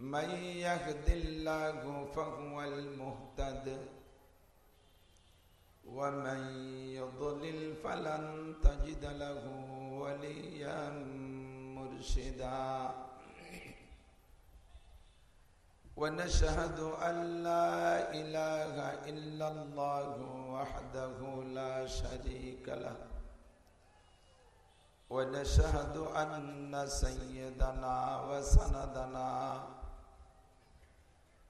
من يهد الله فهو المهتد. ومن يضلل فلن تجد له وليا مرشدا. ونشهد أن لا إله إلا الله وحده لا شريك له. ونشهد أن سيدنا وسندنا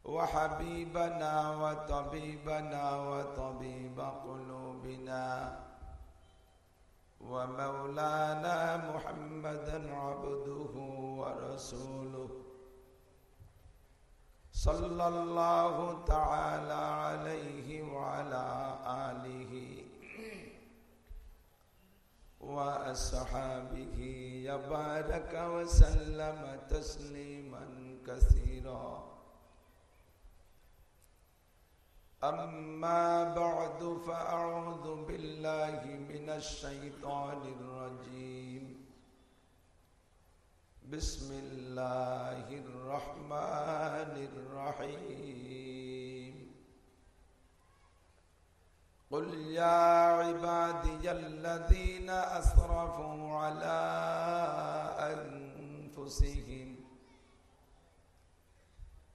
وحبيبنا وطبيبنا وطبيب قلوبنا ومولانا محمدا عبده ورسوله. صلى الله تعالى عليه وعلى آله وأصحابه. يبارك وسلم تسليما كثيرا. أما بعد فأعوذ بالله من الشيطان الرجيم. بسم الله الرحمن الرحيم. قل يا عبادي الذين أسرفوا على أنفسهم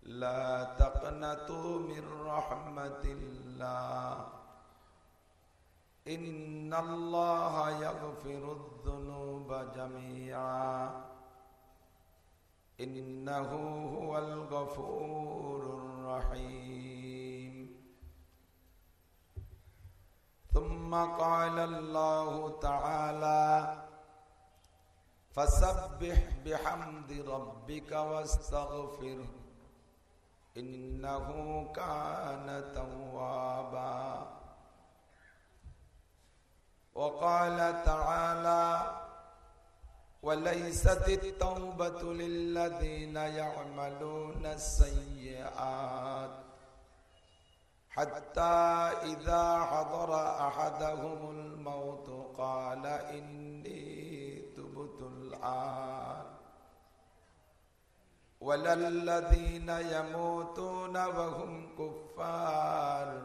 لا تقنطوا من رحمة الله. إن الله يغفر الذنوب جميعا. إنه هو الغفور الرحيم. ثم قال الله تعالى فسبح بحمد ربك واستغفره. إنه كان توابا. وقال تعالى وليست التوبة للذين يعملون السيئات حتى إذا حضر أحدهم الموت قال إني تبت الآن. ولا الذين يموتون وهم كفار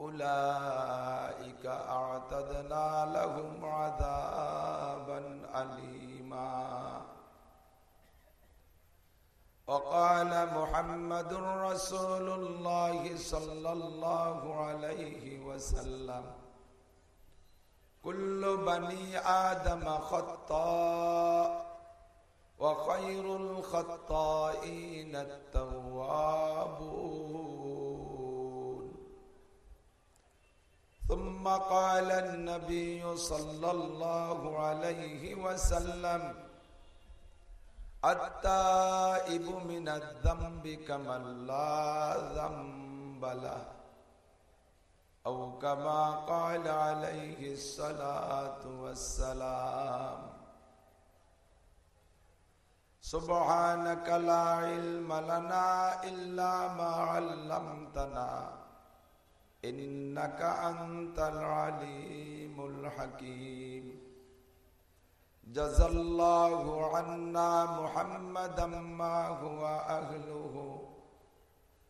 أولئك أعتدنا لهم عذابا أليما وقال محمد رسول الله صلى الله عليه وسلم كل بني آدم خطاء وخير الخطائين التوابون. ثم قال النبي صلى الله عليه وسلم التائب من الذنب كمن لا ذنب له أو كما قال عليه الصلاة والسلام. سبحانك لا علم لنا إلا ما علمتنا. إنك أنت العليم الحكيم. جزى الله عنا محمدا ما هو أهله.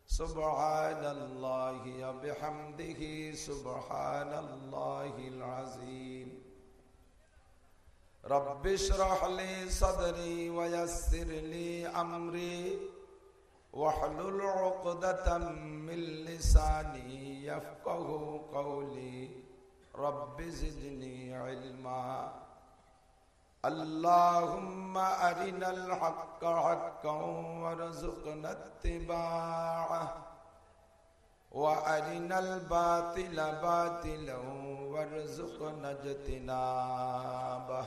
سبحان الله بحمده سبحان الله العظيم. رب اشرح لي صدري ويسر لي أمري واحلل عقدة من لساني يفقه قولي. رب زدني علما. اللهم أرنا الحق حقا وارزقنا اتباعه. وأرنا الباطل باطلا وارزقنا اجتنابه.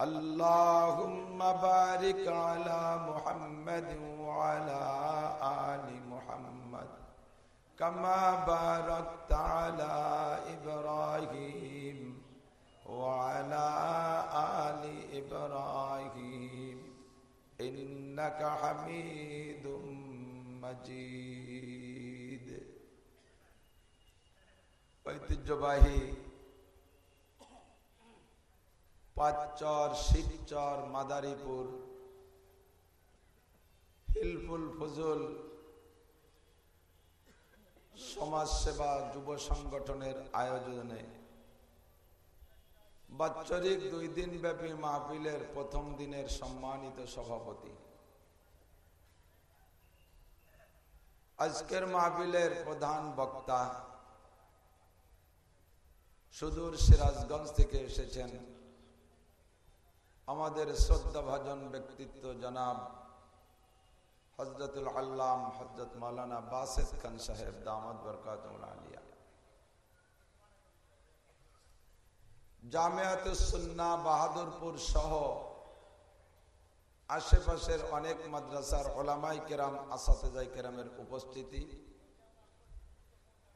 اللهم بارك على محمد وعلى آل محمد كما باركت على إبراهيم وعلى آل إبراهيم إنك حميد مجيد ঐতিহ্যবাহী পাঁচচর, শিবচর, মাদারীপুর, হিলফুল ফজল, সমাজসেবা যুব সংগঠনের আয়োজনে বাৎসরিক দুই দিন ব্যাপী মাহফিলের প্রথম দিনের সম্মানিত সভাপতি। আজকের মাহফিলের প্রধান বক্তা সুদূর সিরাজগঞ্জ থেকে এসেছেন আমাদের শ্রদ্ধা ভাজন ব্যক্তিত্ব জনাব হজরতুল আল্লাম হজরত মৌলানা বাসেদ খান সাহেব দামদ বরকাত আলিয়া জামিয়াত সুন্না, বাহাদুরপুর সহ আশেপাশের অনেক মাদ্রাসার ওলামাই কেরাম আসাতেজাই কেরামের উপস্থিতি,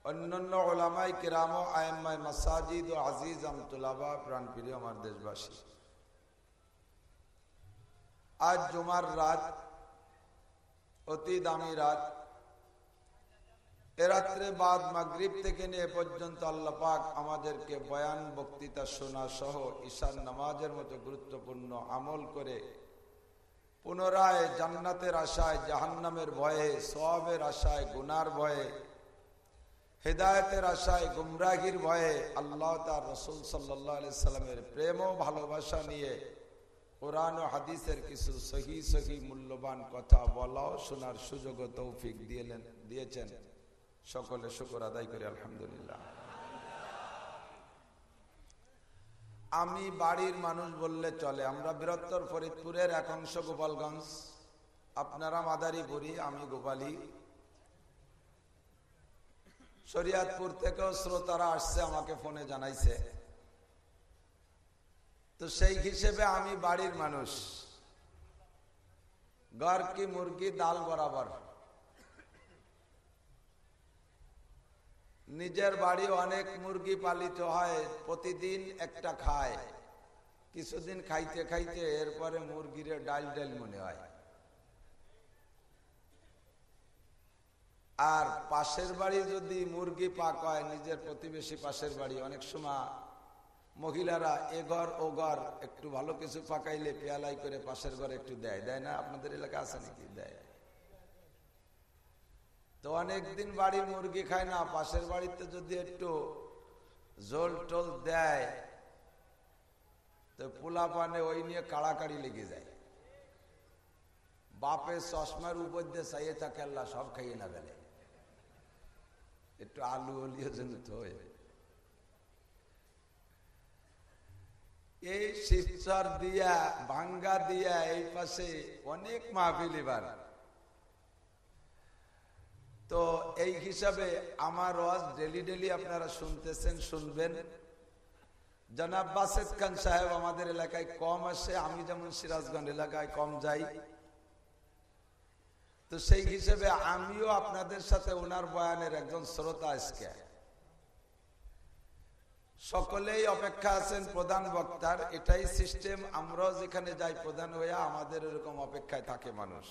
অন্যান্য ওলামাই কেরাম আয়ম্মাই মাসাজিদ ও আজিজ আমতুলাবা প্রাণপ্রিয় আমার দেশবাসী। আজ জুমার রাত, অতি দামি রাত। এ রাত্রে বাদ মাগরিব থেকে নিয়ে পর্যন্ত আল্লাহ পাক আমাদেরকে বয়ান, বক্তৃতা, শোনা সহ ঈশান নামাজের মতো গুরুত্বপূর্ণ আমল করে পুনরায় জান্নাতের আশায়, জাহান্নামের ভয়ে সবের আশায়, গুনার ভয়ে, হেদায়তের আশায়, গুমরাহির ভয়ে আল্লাহ তার রসুল সাল্লাহ সাল্লামের প্রেম ও ভালোবাসা নিয়ে কোরআন ও হাদিসের কিছু সহি সহি মূল্যবান কথা বলাও, শোনার সুযোগ তৌফিক দিয়েলেন, দিয়েছেন। সকলে শুকর আদায় করি, আলহামদুলিল্লাহ। আমি বাড়ির মানুষ বললে চলে, আমরা বৃহত্তর ফরিদপুরের এক অংশ গোপালগঞ্জ। আপনারা মাদারীপুরি, আমি গোপালী। শরিয়াতপুর থেকেও শ্রোতারা আসছে, আমাকে ফোনে জানাইছে। তো সেই হিসেবে আমি বাড়ির মানুষ। ঘর কি, মুরগি, ডাল বরাবর। নিজের বাড়ি অনেক মুরগি পালিত হয়, প্রতিদিন একটা খায়। কিছুদিন খাইতে খাইতে এরপরে মুরগির ডাল ডাল মনে হয়। আর পাশের বাড়ি যদি মুরগি পাক হয়, নিজের প্রতিবেশী পাশের বাড়ি, অনেক সময় মহিলারা এ ঘর, ও ঘর, একটু ভালো কিছু পাকাইলে পেয়ালাই করে পাশের ঘরে একটু দেয়। দেয় না? আপনাদের এলাকা আছে নাকি? দেয়। তো অনেকদিন বাড়ির মুরগি খায় না, পাশের বাড়িতে যদি একটু জোল টোল দেয়, তো পোলা পানে ওই নিয়ে কাড়াকাড়ি লেগে যায়। বাপের চশমার উপর দিয়ে চাইয়ে থাকে আল্লাহ সব খাইয়ে না গেলে একটু আলু অলিও জন্য তো হয়ে। এই শিবচর দিয়া, ভাঙ্গা দিয়া এই পাশে অনেক মাহফিল এবার। তো এই হিসাবে আমার ওয়াজ ডেলি ডেলি আপনারা শুনতেছেন, শুনবেন। জনাব বাসেদ খান সাহেব আমাদের এলাকায় কম আসে, আমি যেমন সিরাজগঞ্জ এলাকায় কম যাই। তো সেই হিসেবে আমিও আপনাদের সাথে ওনার বয়ানের একজন শ্রোতা আজকে। সকলেই অপেক্ষা আছেন প্রধান বক্তার। এটাই সিস্টেম আমরাও যেখানে যাই, প্রধান হইয়া আমাদের এরকম অপেক্ষায় থাকে মানুষ।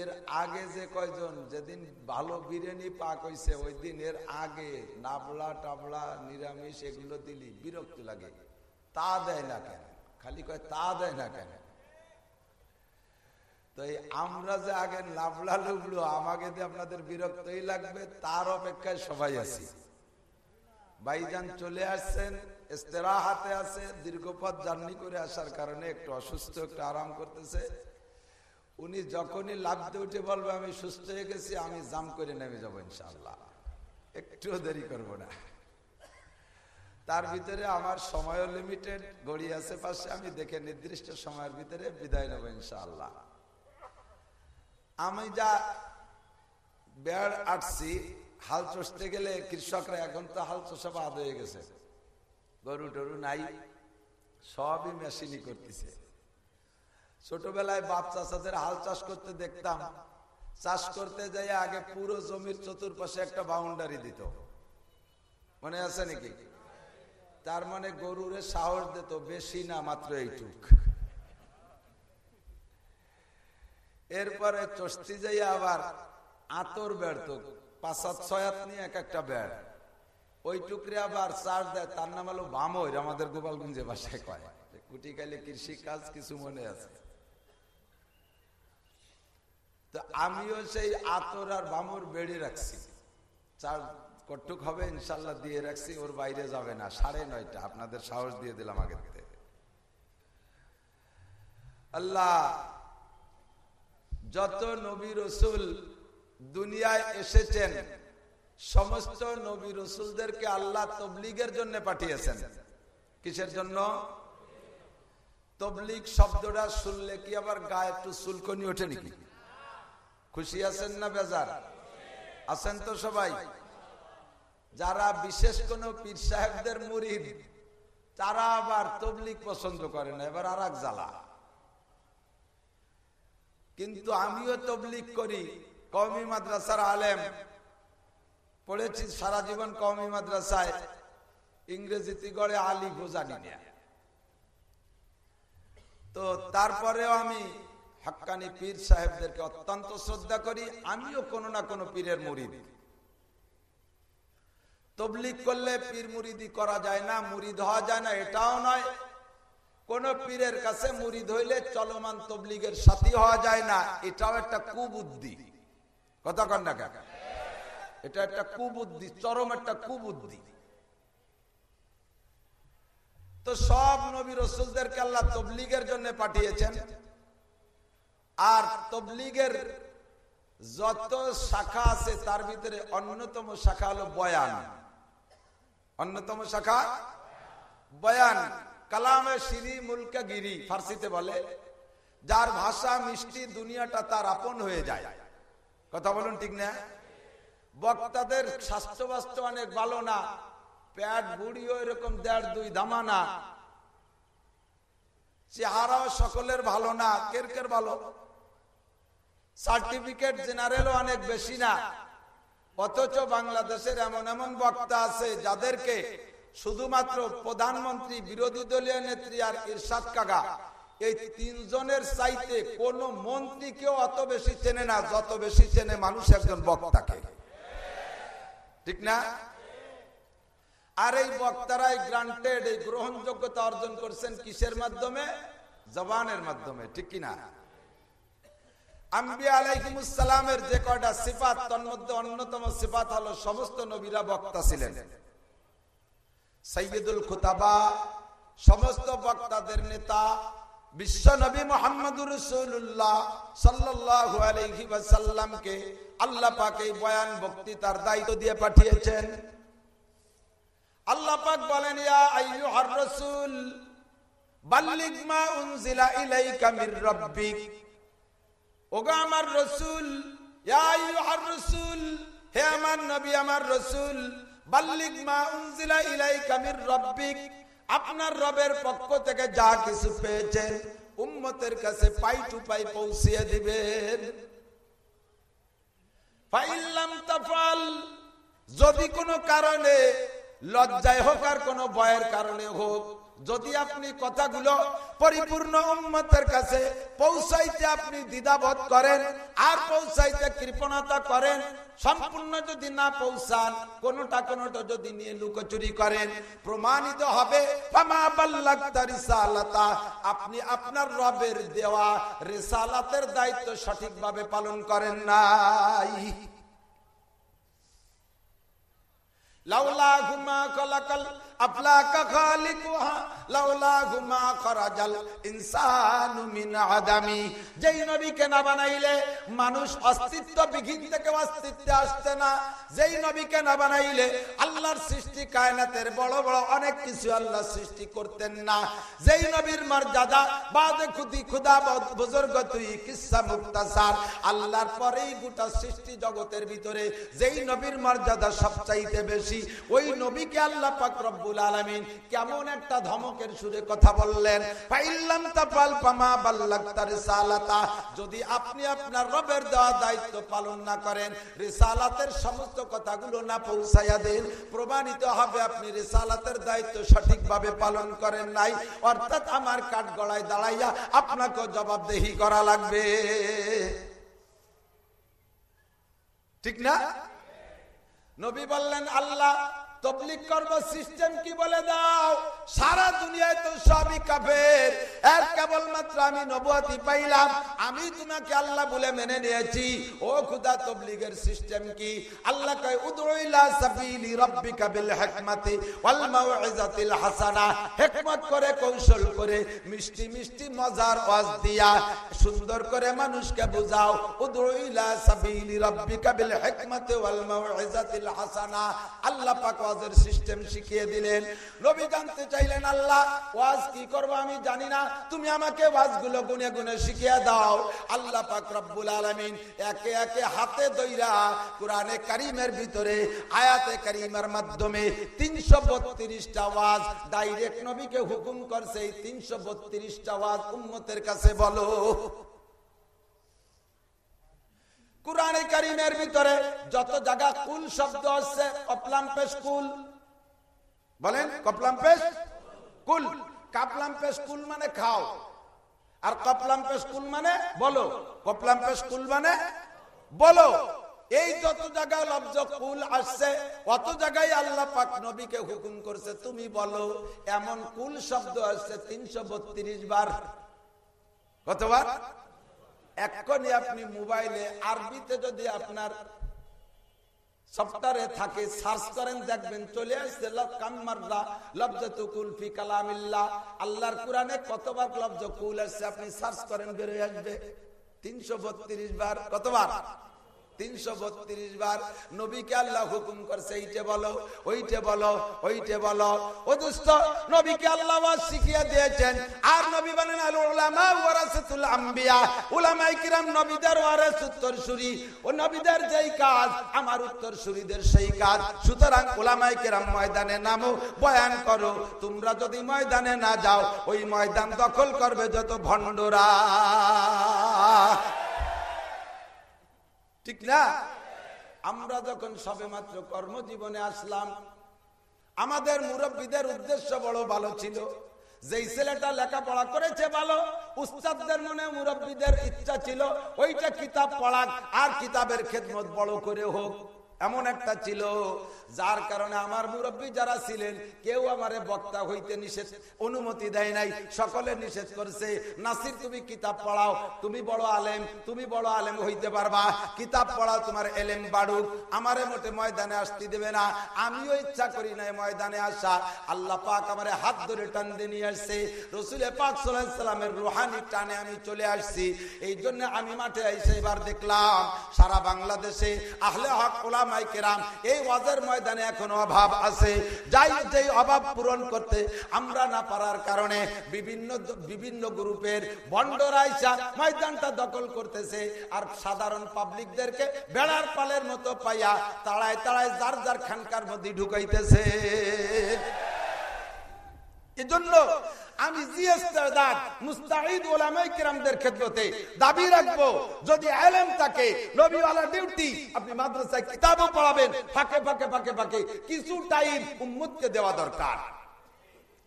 এর আগে যে কয়জন, যেদিন ভালো বিরিয়ানি পাক হয়েছে ওই দিন এর আগে নাবলা টাবলা, নিরামিষ এগুলো দিলি, বিরক্ত লাগে। তা দেয় না কেন? খালি কয়, তা দেয় না কেন? তো এই আমরা যে আগে লাভলা লুবলো, আমাকে দিয়ে আপনাদের বিরক্তই লাগবে, তার অপেক্ষায় সবাই আছি। ভাইজান চলে আসছেন হাতে আছে, দীর্ঘপথ জার্নি করে আসার কারণে একটু অসুস্থ, একটু আরাম করতেছে। উনি যখনই লাভতে উঠে বলবে, আমি সুস্থ হয়ে গেছি, আমি জাম করে নেমে যাব ইনশাল্লাহ একটুও দেরি করব না। তার ভিতরে আমার সময়ও লিমিটেড গড়ি আছে পাশে, আমি দেখে নির্দিষ্ট সময়ের ভিতরে বিদায় নেব ইনশাল্লাহ আমি যা বেড় আটছি হাল চষতে গেলে কৃষকরা এখন তো হাল চষা বাদ হয়ে গেছে। গরু টরু নাই, সবই মেশিনই করতেছে। ছোটবেলায় বাপ চাষাদের হাল চাষ করতে দেখতাম, চাষ করতে যাই আগে পুরো জমির চতুর্পাশে একটা বাউন্ডারি দিত। মনে আছে নাকি? তার মানে গরুরে সাহস দিত, বেশি না মাত্র এইটুক। এরপরে চষ্টি যাই আবার আতর বেড় তো পাঁচ সাত ছয়াত নিয়ে এক একটা বেড় ওই টুকরে আবার চার দেয়, তার নাম হলো বামর আমাদের গোপালগঞ্জে বাসায় কয়। কুটি কালে কৃষি কাজ কিছু মনে আছে। তো আমিও সেই আতর আর বামর বেড়ে রাখছি। চার কটুক হবে, ইনশাল্লাহ দিয়ে রাখছি, ওর বাইরে যাবে না। সাড়ে নয়টা, আপনাদের সাহস দিয়ে দিলাম আগে থেকে। আল্লাহ, যত নবী রসুল দুনিয়ায় এসেছেন। সমস্ত নবী রসুলদেরকে আল্লাহ তবলিগের জন্য পাঠিয়েছেন। কিসের জন্য? তবলিগ শব্দটা শুনলে কি আবার গায়ে একটু সুলকনি ওঠে নাকি? খুশি আছেন না বেজার? আছেন তো সবাই? যারা বিশেষ কোন পীর সাহেবদের মুরিদ, তারা আবার তবলিগ পছন্দ করে না। এবার আর এক জ্বালা। কিন্তু আমিও তবলিগ করি। কওমি মাদ্রাসার আলেম। পড়েছি সারা জীবন কওমি মাদ্রাসায়। ইংরেজিতে গড়ে আলী গোজানি তো তারপরেও আমি হাক্কানি পীর সাহেবদেরকে অত্যন্ত শ্রদ্ধা করি। আমিও কোনো না কোনো পীরের মুরিদ। তবলিগ করলে পীর মুরিদি করা যায় না, মুরিদ হওয়া যায় না, এটাও নয়। কোন পীরের কাছে মুরিদ হইলে চলমান তবলিগের সাথী হওয়া যায় না, এটাও একটা কুবুদ্ধি। কথা কন না এটা একটা কুবুদ্ধি, চরম একটা কুবুদ্ধি। তো সব নবী রসুলদেরকে আল্লাহ তবলিগের জন্য পাঠিয়েছেন। আর তবলিগের যত শাখা আছে, তার ভিতরে অন্যতম শাখা হলো বয়ান। অন্যতম শাখা? বয়ান। কালামে সিরি মুলকা গিরি ফার্সিতে বলে, যার ভাষা মিষ্টি, দুনিয়াটা তার আপন হয়ে যায়। কথা বলুন ঠিক না? বক্তাদের স্বাস্থ্য বাস্ত্য অনেক ভালো না প্যাট বুড়িও এরকম দেড় দুই দামানা। চেহারাও সকলের ভালো না, কের কের ভালো? সার্টিফিকেট জেনারেলও অনেক বেশি না। অথচ বাংলাদেশের এমন এমন বক্তা আছে যাদেরকে শুধুমাত্র প্রধানমন্ত্রী, বিরোধী দলীয় নেত্রী আর ইরশাদ কাগা এই তিনজনের চাইতে কোন মন্ত্রীকেও অত বেশি চেনে না, যত বেশি চেনে মানুষ একজন বক্তাকে। ঠিক না? আর এই বক্তারাই গ্রান্টেড এই গ্রহণযোগ্যতা অর্জন করছেন কিসের মাধ্যমে? জবানের মাধ্যমে, ঠিক কিনা আম্বিয়া আলাইহিমুসালামের যে কয়টা সিফাত তন্মধ্যে অন্যতম সিফাত হলো সমস্ত নবীরা বক্তা ছিলেন। সৈয়দুল খুতাবা, সমস্ত বক্তাদের নেতা বিশ্ব নবী মোহাম্মদুর রসুল্লাহ সাল্লাল্লাহু আলাইহি ওয়াসাল্লামকে আল্লাহ পাক বয়ান বক্তৃতার দায়িত্ব দিয়ে পাঠিয়েছেন। আল্লাহ পাক বলেন, ইয়া আইয়ুহার রাসূল, বাল্লিগ মা উনজিলা ইলাইকা মির রাব্বিক। ওগো আমার রসুল, ইয়া আইয়ুহার রাসূল, হে আমার নবী আমার রসুল, বাল্লিগ মা উনজিলা ইলাইকা মির রাব্বিক। আপনার রবের পক্ষ থেকে যা কিছু পেয়েছেন, উম্মতের কাছে পাই টু পাই পৌঁছিয়ে দিবেন। যদি কোনো কারণে, লজ্জায় হোক আর কোনো ভয়ের কারণে হোক যদি আপনি কথাগুলো পরিপূর্ণ উম্মতের কাছে পৌঁছাইতে আপনি দ্বিধাবোধ করেন, আর পৌঁছাইতে কৃপণতা করেন, সম্পূর্ণ যদি না পৌঁছান, কোনটা কোনটা যদি নিয়ে লুকোচুরি করেন, প্রমাণিত হবে আপনি আপনার রবের দেওয়া রেসালাতের দায়িত্ব সঠিকভাবে পালন করেন নাই। লাউলা ঘুমা কলাকাল আফলাকা খালিকুহা লাউলাহু মা খরাজাল ইনসানু মিন আদামি। যেই নবীকে না বানাইলে মানুষ অস্তিত্ব বিঘিন থেকে অস্তিত্বে আসছে না। যেই নবীকে না বানাইলে আল্লাহর সৃষ্টি কায়নাতের বড় বড় অনেক কিছু আল্লাহ সৃষ্টি করতেন না। যেই নবীর মর্যাদা, বাদে খুদি খুদা বুজুর্গ তুই কিসা মুক্তাসার। আল্লাহর পরেই গোটা সৃষ্টি জগতের ভিতরে যেই নবীর মর্যাদা সবচাইতে বেশি, ওই নবীকে আল্লাহ পাক রব্বুল আলামিন কেমন একটা ধমকের সুরে কথা বললেন, ফাইল্লাম তাফাল পামা বাল্লাগতা রিসালাতা। যদি আপনি আপনার রবের দেওয়া দায়িত্ব পালন না করেন, রিসালাতের সমস্ত কথাগুলো না পৌঁছাইয়া দেন, প্রমাণিত হবে আপনি রিসালাতের দায়িত্ব সঠিকভাবে পালন করেন নাই। অর্থাৎ আমার কাঠ গড়ায় দাঁড়াইয়া আপনাকে জবাবদেহি করা লাগবে। ঠিক না? নবী বললেন, আল্লাহ তবলিক করব সিস্টেম কি বলে দাও? সারা দুনিয়ায় তো সবই কাফের। এর কেবলমাত্র আমি নবুয়াতি পাইলাম। আমি তোমাকে আল্লাহ বলে মেনে নিয়েছি। ও খুদা, তবলিগের সিস্টেম কি? আল্লাহ কয় উদুইলা সাবিলি রাব্বিকা বিল হিকমাতি ওয়াল মাউইজাতিল হাসানা। হিকমত করে, কৌশল করে, মিষ্টি মিষ্টি মজার ওয়াজ দিয়া সুন্দর করে মানুষকে বুঝাও। উদুইলা সাবিলি রাব্বিকা বিল হিকমাতি ওয়াল মাউইজাতিল হাসানা। আল্লাহ পাক ওয়াজের সিস্টেম শিখিয়ে দিলেন। নবী জানতে চাইলেন, আল্লাহ, ওয়াজ কি করব আমি জানি না। তুমি আমাকে ওয়াজগুলো গুনে গুনে শিখিয়ে দাও। আল্লাহ পাক রব্বুল আলামিন একে একে হাতে দইরা কোরআনে কারিমের ভিতরে, আয়াতে কারিমের মাধ্যমে 332টা ওয়াজ ডাইরেক্ট নবীকে হুকুম করছে। এই 332টা ওয়াজ উম্মতের কাছে বলো। কোরআনে কারিমের ভিতরে যত জায়গা কুল শব্দ আছে, কপলাম পেশ কুল। বলেন, কপলাম পেশ কুল। কাপলাম পেশ কুল মানে খাও, আর কপলাম পেশ কুল মানে বলো। কপলাম পেশ কুল মানে বলো। এই যত জায়গায় লব্জ কুল আসছে, অত জায়গায় আল্লাহ পাক নবীকে হুকুম করছে, তুমি বলো, এমন কুল শব্দ আসছে তিনশো বত্রিশ বার। কতবার? এক্ষণি আপনি মোবাইলে আরবিতে যদি আপনার সফটওয়্যারে থাকে, সার্চ করেন, দেখবেন চলে আসছে কাম্মাররা লব্জাতু কুল ফি কালামিল্লাহ। আল্লাহর কোরআনে কতবার লব্জ কুল আসছে, আপনি সার্চ করেন, বের হয়ে আসবে। তিনশো বত্রিশ বার, কতবার? তিনশো বত্রিশ বার নবীকে আল্লাহ হুকুম করছে, এইটে বলো, ওইটে বলো ওইটে বলো। ও দুস্থ নবীকে আল্লাহ শিখিয়ে দিয়েছেন। আর নবী বলেন উলামাই কিরাম নবীদের উত্তরসূরি। ও নবীদের যেই কাজ, আমার উত্তরসূরিদের সেই কাজ। সুতরাং উলামাই ময়দানে বয়ান করো, তোমরা যদি ময়দানে না যাও, ওই ময়দান দখল করবে যত ভণ্ডরা। ঠিক না? আমরা যখন সবে মাত্র কর্মজীবনে আসলাম, আমাদের মুরব্বীদের উদ্দেশ্য বড় ভালো ছিল। যেই ছেলেটা লেখাপড়া করেছে ভালো, উস্তাদদের মনে মুরব্বীদের ইচ্ছা ছিল, ওইটা কিতাব পড়াক, আর কিতাবের খেদমত বড় করে হোক। এমন একটা ছিল, যার কারণে আমার মুরব্বী যারা ছিলেন, কেউ আমারে বক্তা হইতে নিষেধ, অনুমতি দেয় নাই, সকলে নিষেধ করছে, নাসির, তুমি কিতাব পড়াও, তুমি বড় আলেম, তুমি বড় আলেম হইতে পারবা, কিতাব পড়াও, তোমার এলেম বাড়ুক, আমারে মোটে ময়দানে আসতে দেবে না, আমিও ইচ্ছা করি না ময়দানে আসা। আল্লাহ পাক আমারে হাত ধরে টান দিয়ে নিয়ে আসছে, রসুলে পাক সাল্লামের রুহানি টানে আমি চলে আসছি এই জন্য আমি মাঠে এসে এবার দেখলাম, সারা বাংলাদেশে আহলে হক বিভিন্ন বিভিন্ন গ্রুপের ময়দানটা দখল করতেছে আর সাধারণ পাবলিকদেরকে বেড়ার পালের মতো পাইয়া তাড়ায় তাড়ায় যার যার খানকার মধ্যে ঢুকাইতেছে। এজন্য আমি মুস্তাহিদ ওলামাই কিরামদের ক্ষেত্রতে দাবি রাখব, যদি আলেম থাকে নবীওয়ালা ডিউটি, আপনি মাদ্রাসায় কিতাবও পড়াবেন, ফাঁকে ফাঁকে ফাঁকে ফাঁকে কিছু টাইম উম্মুদকে দেওয়া দরকার।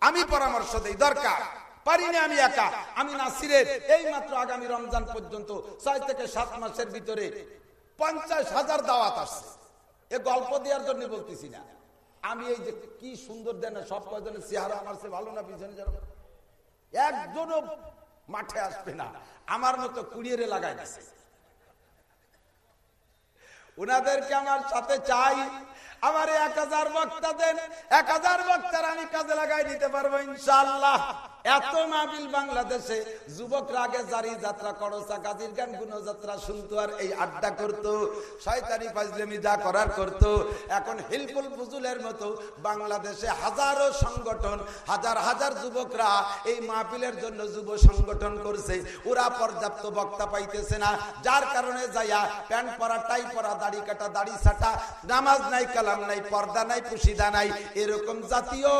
আমি পরামর্শ দেই, দরকার। পারিনি আমি একা, আমি নাসিরের এই মাত্র আগামী রমজান পর্যন্ত ছয় থেকে সাত মাসের ভিতরে পঞ্চাশ হাজার দাওয়াত আসছে। এ গল্প দেওয়ার জন্য বলতেছি না। আমি এই যে কি সুন্দর দেন সব কয়জনের চেহারা আমার সে ভালো না পিছনে যারা? একজনও মাঠে আসবে না, আমার মতো কুড়িয়ে লাগাই গেছে ওনাদেরকে আমার সাথে চাই, আমার এক হাজার বক্তা দেন, এক হাজার বক্তার আমি কাজে লাগাই দিতে পারব ইনশাল্লাহ এত মাহবিল বাংলাদেশে যুবকরা আগে জারি যাত্রা করসা গাজীর গান গুণ যাত্রা শুনতো আর এই আড্ডা করতো, শয়তানি ফাজলেমি যা করার করতো। এখন হিলফুল ফুজুলের মতো বাংলাদেশে হাজারো সংগঠন, হাজার হাজার যুবকরা এই মাহফিলের জন্য যুব সংগঠন করছে। ওরা পর্যাপ্ত বক্তা পাইতেছে না, যার কারণে যাইয়া প্যান্ট পরা, টাই পরা, দাড়ি কাটা, দাড়ি ছাটা, নামাজ নাই, কালাম নাই, পর্দা নাই, পুশিদা নাই, এরকম জাতীয়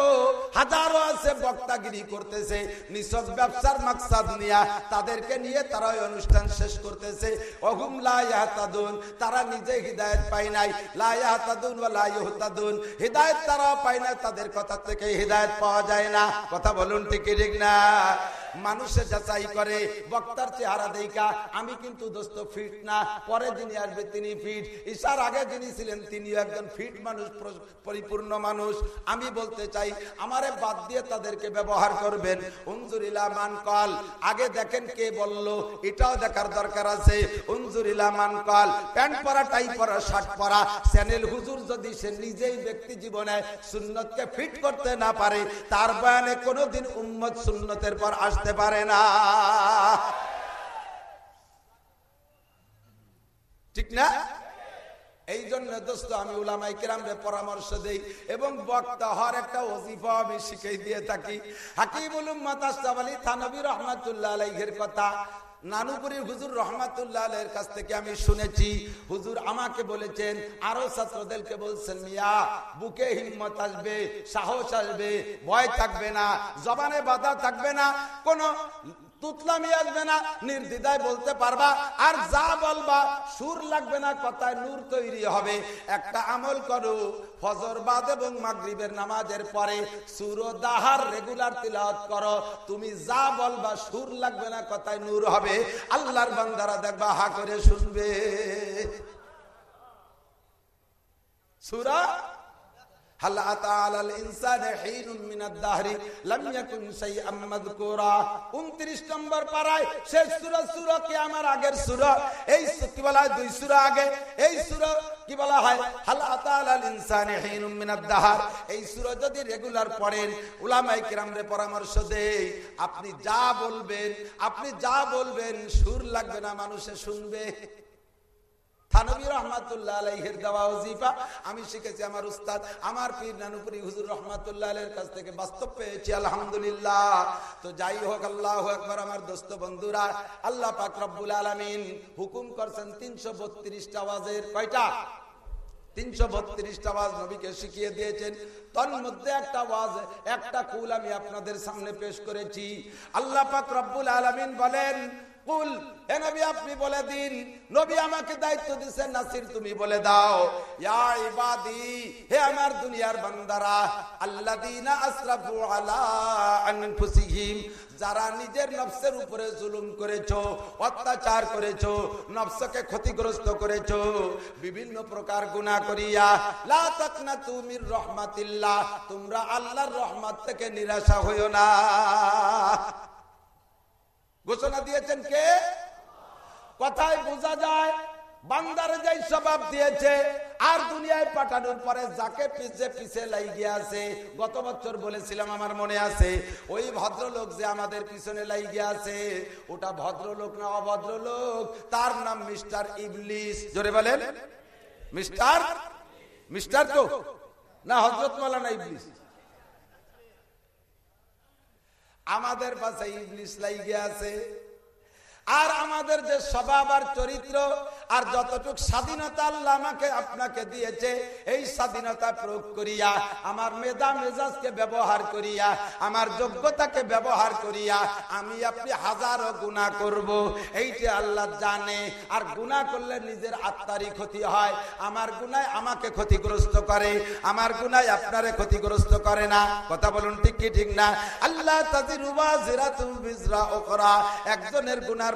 হাজারো আছে বক্তাগিরি করতেছে। নিছক ব্যবসার মাকসাদ নিয়া তাদেরকে নিয়ে তারা অনুষ্ঠান শেষ করতেছে। অহুম লায়াতাদুন তারা নিজে হৃদায়ত পায় নাই। লায়াতাদুন ওয়া লাইহতাদুন হৃদায়ত তারা পায় না তাদের কথা থেকে হৃদায়ত পাওয়া যায় না। কথা বলুন ঠিক ঠিক না? মানুষে যাচাই করে, বক্তার চেহারা দেখা আমি কিন্তু দোস্ত ফিট না, পরে যিনি আসবে তিনি ফিট ঈশার আগে যিনি ছিলেন, তিনিও একজন ফিট মানুষ পরিপূর্ণ মানুষ। আমি বলতে চাই, আমারে বাদ দিয়ে তাদেরকে ব্যবহার করবেন। উনজুরিলা মান কল। আগে দেখেন কে বলল, এটাও দেখার দরকার আছে। উনজুরিলা মান কল। প্যান্ট পরা, টাই পরা, শার্ট পরা। স্যানেল হুজুর যদি সে নিজেই ব্যক্তি জীবনে সুন্নতকে ফিট করতে না পারে, তার বয়ানে কোনোদিন উম্মত সুন্নতের পর আসতে পারে না। ঠিক না? এই জন্য দোস্ত আমি উলামাই কিরামরে পরামর্শ দেই এবং বক্তা হওয়ার একটা অজিফা আমি শিখে দিয়ে থাকি। হাকিম উলুম মাতাস্তাবালি থানবী রহমাতুল্লাহ আলাইহের কথা। নানুপুরীর হুজুর রহমাতুল্লাহ এর কাছ থেকে আমি শুনেছি, হুজুর আমাকে বলেছেন, আরও ছাত্রদেরকে বলছেন, মিয়া, বুকে হিম্মত আসবে, সাহস আসবে, ভয় থাকবে না, জবানে বাধা থাকবে না, কোন তুতলামি আসবে না, নির্দ্বিধায় বলতে পারবা, আর যা বলবা, সুর লাগবে না, কথায় নূর তৈরি হবে। একটা আমল করো, ফজর এবং মাগরিবের নামাজের পরে সুর দাহার রেগুলার তিলাওয়াত করো। তুমি যা বলবা, সুর লাগবে না, কথায় নূর হবে। আল্লাহর বান্দারা দেখবা, হা করে শুনবে। সুরা هل أتى على الإنسان حين من الدهر لم يكن شيئا مذكورا 29 নম্বর পারায় শেষ সূরা সূরা কি আমার আগের সূরা এই কি বলা হয় দুই সূরা আগে এই সূরা কি বলা হয় হাল আতা আলাল ইনসানি হিন মিন আদ-দাহর এই সূরা যদি রেগুলার পড়েন উলামায়ে কিরামরে পরামর্শ দেই আপনি যা বলবেন আপনি যা বলবেন সুর লাগবে না মানুষে শুনবে থানবী রহমাতুল্লাহ আলাইহির দেওয়া ওজিফা আমি শিখেছি আমার উস্তাদ, আমার পীর নানুপুরি হুজুর রহমাতুল্লাহ আলাইহির কাছ থেকে বাস্তব পেয়েছি, আলহামদুলিল্লাহ। তো যাই হোক, আল্লাহ একবার আমার দোস্ত বন্ধুরা, আল্লাহ পাক রব্বুল আলামিন হুকুম করছেন তিনশো বত্রিশটা আওয়াজের কয়টা? তিনশো বত্রিশটা আওয়াজ নবীকে শিখিয়ে দিয়েছেন। তন মধ্যে একটা আওয়াজ একটা কুল আমি আপনাদের সামনে পেশ করেছি। আল্লাহ পাক রব্বুল আলামিন বলেন বলে তুমি হে আমার দুনিয়ার যারা নিজের নফসের উপরে জুলুম করেছ, অত্যাচার করেছ, নফসকে ক্ষতিগ্রস্ত করেছ, বিভিন্ন প্রকার গুনাহ করিয়া মির রহমাতিল্লাহ, তোমরা আল্লাহর রহমত থেকে নিরাশা হইও না। ঘোষণা দিয়েছেন কে? কথায় বোঝা যায়, বান্দার যেই স্বভাব দিয়েছে, আর দুনিয়ায় পাঠানোর পরে যাকে পিছে পিছে লাইগে আছে, গত বছর বলেছিলাম আমার মনে আছে, ওই ভদ্রলোক যে আমাদের পিছনে লাইগে আছে, ওটা ভদ্রলোক না অভদ্রলোক? তার নাম মিস্টার ইবলিস। জোরে বলেন। মিস্টার? মিস্টার তো? না হজরত মালানা ইবলিস। আমাদের পাশে ইংলিশ লাইগে আছে। আর আমাদের যে স্বভাব আর চরিত্র আর যতটুক স্বাধীনতা আল্লাহ আমাকে আপনাকে দিয়েছে, এই স্বাধীনতা প্রয়োগ করিয়া, আমার মেধা মেজাজকে ব্যবহার করিয়া, আমার যোগ্যতাকে ব্যবহার করিয়া, আমি আপনি হাজারো গুণা করব। এইটি আল্লাহ জানে। আর গুণা করলে নিজের আত্মারই ক্ষতি হয়। আমার গুনায় আমাকে ক্ষতিগ্রস্ত করে। আমার গুনায় আপনারে ক্ষতিগ্রস্ত করে না। কথা বলুন ঠিক কি ঠিক না? আল্লাহ তাজির একজনের গুনার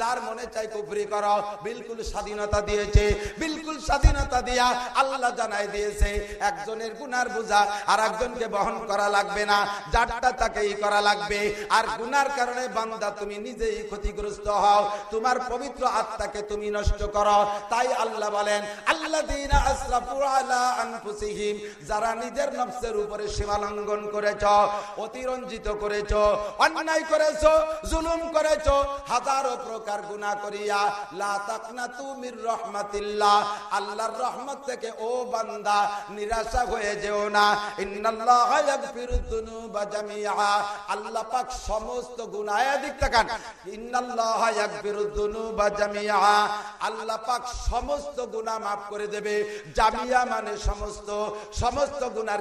যার মনে চাই কুফরি করো, বিলকুল স্বাধীনতা দিয়েছে, বিলকুল স্বাধীনতা দিয়া আল্লাহ জানাই দিয়েছে, একজনের গুনার বোঝা আর একজনকে বহন করা লাগবে না, যারটা করা লাগবে, আর গুনার কারণে বান্দা তুমি নিজেই ক্ষতিগ্রস্ত হও, তোমার পবিত্র আত্মাকে তুমি নষ্ট করো, তাই আল্লাহ বলেন আল্লাহ যারা নিজের নফসের উপরে সীমা লঙ্ঘন করেছ, অতিরঞ্জিত করেছ, অন্যায় করেছ, জুলুম করেছ, হাজারো প্রকার গুনাহ করিয়া, লা তাকনাতু মির রহমাতিল্লাহ, আল্লাহর রহমত থেকে ও বান্দা নিরাশা হয়ে যেও না। আল্লাহ জামিয়া মানে সমস্ত সমস্ত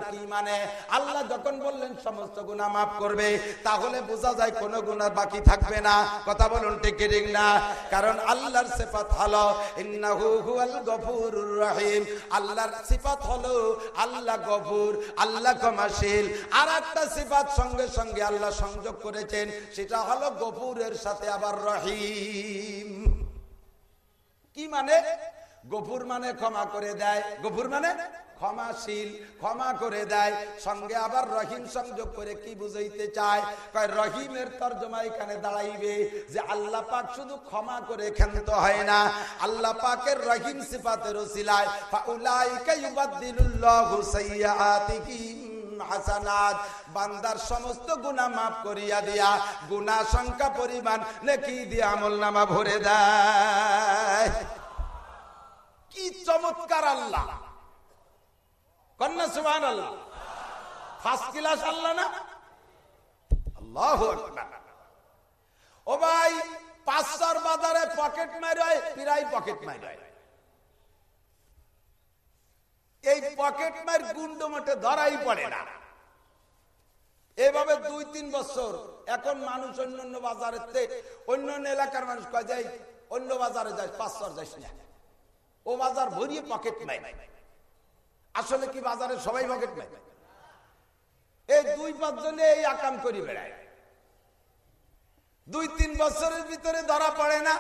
কি মানে? আল্লাহ যখন বললেন সমস্ত গুনাহ maaf করবে, তাহলে বোঝা যায় কোনো গুনাহ বাকি থাকবে না। কথা বলুন ঠিক ঠিক না? কারণ আল্লাহর সিফাত হলো, ইন্নাহু হুয়াল গফুরুর রহিম। আল্লাহর সিফাত হলো আল্লাহ গফুর, আল্লাহ ক্ষমাশীল। আর একটা সিফাত সঙ্গে সঙ্গে আল্লাহ সংযোগ করেছেন, সেটা হলো গফুরের সাথে আবার রহিম। কি মানে? গফুর মানে ক্ষমা করে দেয়। গফুর মানে ক্ষমাশীল, ক্ষমা করে দেয়। সঙ্গে আবার রহিম সংযোগ করে কি বুঝাইতে চায়? কয়, রহিমের তর্জমা এখানে দাঁড়াইবে যে আল্লাহ পাক শুধু ক্ষমা করে ক্ষান্ত হয় না। আল্লাহ পাকের রহিম সিফাতের ওসিলায় ফাউলাইকা হাসানাত। বান্দার সমস্ত গুনাহ মাফ করিয়া দিয়া, গুনাহ সংখ্যা পরিমাণ নেকি দিয়ে আমল নামা ভরে দেয়। কি চমৎকার আল্লাহ। কন্যা সুবান আল্লাহ ফার্স্ট ক্লাস আল্লাহ না? আল্লাহ ও ভাই পাঁচশোর বাজারে পকেট মারে প্রায় পকেট মারে এই পকেট মার গুন্ড মোটে ধরাই পড়ে না। এভাবে দুই তিন বছর এখন মানুষ অন্য অন্য বাজারের অন্য অন্য এলাকার মানুষ কয়, যাই, অন্য বাজারে যায় পাঁচশোর যাইস না। ও বাজার ভরিয়ে পকেট মাই আসলে কি বাজারে সবাই পকেট মাই এই দুই পাঁচ জনে এই আকাম করি বেড়ায়। দুই তিন বছরের ভিতরে ধরা পড়ে না।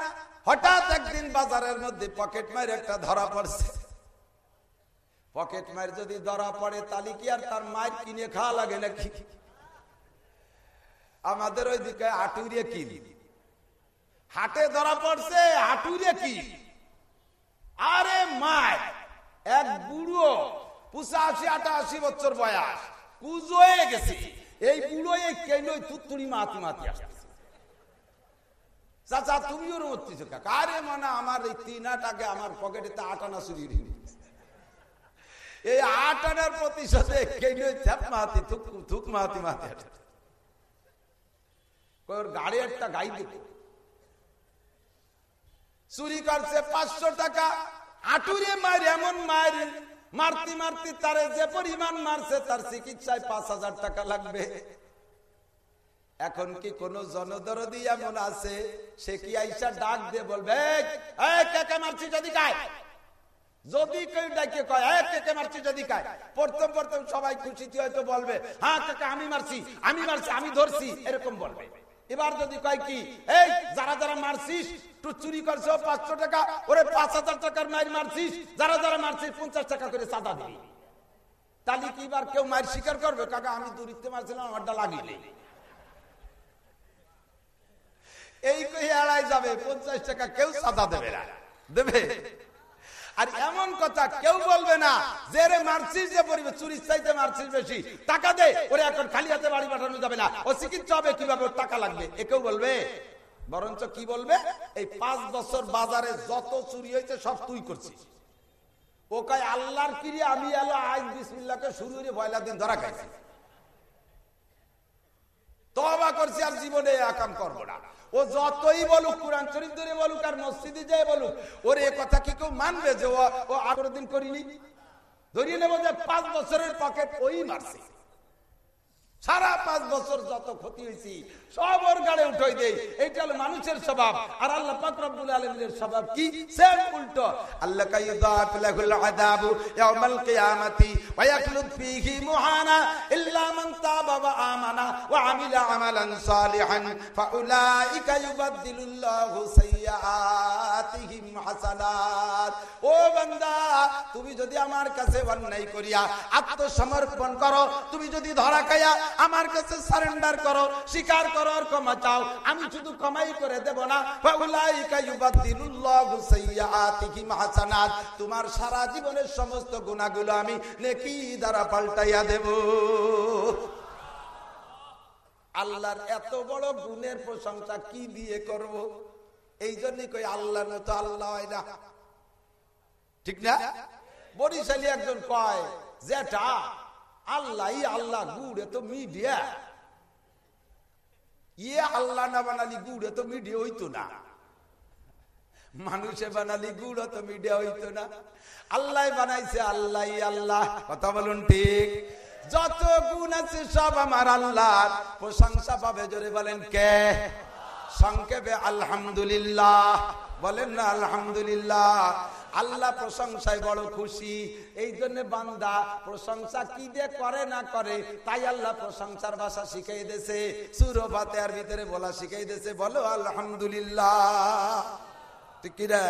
হঠাৎ একদিন বাজারের মধ্যে পকেট মার একটা ধরা পড়ছে। পকেট মার যদি ধরা পড়ে, তাহলে কি আর তার মায়ের কিনে খাওয়া লাগে নাকি? আমাদের ওই দিকে আটুরিয়ে কি হাটে ধরা পড়ছে হাটুরিয়ে কি আরে মায় এক বুড়ো, পঁচাশি, আটাশি বছর বয়স কুজো গেছে। এই বুড়ো মাতি মাতি আসতেছে? চাচা তুমিও রমতিস কারে মানে আমার এই তিন আটাকে আমার পকেটে আট আনা চুরি এই আট আনার প্রতিশোধে কেন মাতি, থুক থুক মাতি ওর গাড়ি একটা গাই দেব? চুরি করছে পাঁচশো টাকা। আটুরে মার এমন মার মারতি মারতি তারে যে পরিমাণ মারছে তার চিকিৎসায় পাঁচ হাজার টাকা লাগবে। এখন কি কোন জনদরদি এমন আছে? সে কি আইসা ডাক দিয়ে বলবে মারছি যদি কায়? যদি কেউ ডাকে কয় কে মারছি যদি কায়? প্রথম প্রথম সবাই খুশিতে হয়তো বলবে হ্যাঁ কাকা আমি মারছি আমি মারছি, আমি ধরছি, এরকম বলবে। এবার যদি কয় কি, এই, যারা যারা মারছিস, তুই চুরি করছ পাঁচশো টাকা, ওরে পাঁচ হাজার টাকার মার মারছিস, যারা যারা মারছিস, পঞ্চাশ টাকা করে চাঁদা দিবি। তাহলে কি এবার কেউ মার স্বীকার করবে? কাকা, আমি দূরিতে মারছিলাম, আমারটা লাগিয়ে এই কই এড়াই যাবে? পঞ্চাশ টাকা কেউ চাঁদা দেবে না। দেবে? আর এমন কথা কেউ বলবে না, যে রে মারছিস যে পরিবে, চুরির চাইতে মারছিস বেশি। টাকা দে, ওরে এখন খালি হাতে বাড়ি পাঠানো যাবে না। ও চিকিৎসা হবে, কীভাবে টাকা লাগবে? এ কেউ বলবে? বরঞ্চ কি বলবে? এই পাঁচ বছর বাজারে যত চুরি হয়েছে, সব তুই করছিস। ও কয়, আল্লাহর কিরি আমি এলো আজ বিসমিল্লাকে শুরু পয়লা দিন, ধরা খাইছি। তবা করছি আর জীবনে একাম করব না। ও যতই বলুক, কোরআন শরীফ ধরে বলুক আর মসজিদে যায় বলুক, ওর এ কথা কি কেউ মানবে যে ও আগের দিন করিনি? ধরিয়ে নেব যে পাঁচ বছরের পকেট ওই মারছে। সারা পাঁচ বছর যত ক্ষতি হয়েছি, সব ওর গাড়ে উঠাই দেই। এইটা হলো মানুষের স্বভাব। আর আল্লাহ পাক আলামিনের স্বভাব কি? সেম উল্টো। আল্লাহ কাইদাত লাহুল আযাবু ইয়াউমাল কিয়ামাতি ওয়া মুহানা ইল্লা মান তাবা ওয়া আমানা ওয়া আমিলা আমালান সালিহান ফাউলাইকা ইউবাদদিলুল্লাহু সাইয়্যাতিহিম হাসানাত। ও বান্দা, তুমি যদি আমার কাছে অন্যায় করিয়া আত্মসমর্পণ করো, তুমি যদি ধরা খাইয়া আমার কাছে সারেন্ডার করো, স্বীকার করো আর ক্ষমা চাও। আমি শুধু ক্ষমাই করে দেব না। তোমার সারা জীবনের সমস্ত গুণাগুলো আমি নেকি দ্বারা পাল্টাইয়া দেব। আল্লাহর এত বড় গুণের প্রশংসা কি দিয়ে করব? এই জন্যই কই আল্লাহর মতো আল্লাহ হয় না। ঠিক না? বরিশালী একজন কয় যেটা আল্লাহ আল্লাহ, গুড় এ তো মিডিয়া। ইয়ে আল্লাহ না বানালি, গুড় এ তো মিডিয়া হইতো না। মানুষে বানালি, গুড় তো মিডিয়া হইতো না। আল্লাহ বানাইছে আল্লাহ আল্লাহ, কথা বলুন ঠিক? যত গুণ আছে সব আমার আল্লাহর। প্রশংসা পাবে জোরে বলেন কে? সংক্ষেপে আলহামদুলিল্লাহ। বলেন না আলহামদুলিল্লাহ। আল্লাহ প্রশংসায় বড় খুশি। এই জন্য বান্দা প্রশংসা কি দিয়ে করে না করে, তাই আল্লাহ প্রশংসার ভাষা শিখাই দেছে সুরভাতে আর ভিতরে বলা শিখাই দেছে বলো আলহামদুলিল্লাহ। কিরা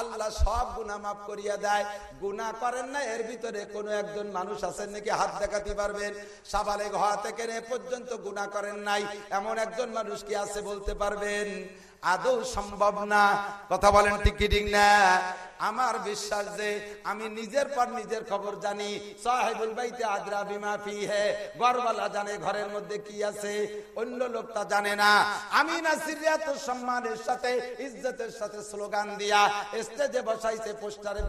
আল্লাহ সব গুণা মাফ করিয়া দেয়। গুণা করেন না, এর ভিতরে কোন একজন মানুষ আছেন নাকি হাত দেখাতে পারবেন? সাবালে ঘর থেকে নে পর্যন্ত গুণা করেন নাই। এমন একজন মানুষ কি আছে বলতে পারবেন? আদৌ সম্ভব না। কথা বলেন ঠিক না? আমার বিশ্বাস যে আমি নিজের পর নিজের খবর জানি। সাহেবুল বাইতে আদরা বিমা ফি হে। গরবালা জানে ঘরের মধ্যে কি আছে, অন্য লোক তা জানে না। আমি নাসির এত সম্মানের সাথে, ইজ্জতের সাথে স্লোগান দিয়া স্টেজে বসাইছে পোস্টারে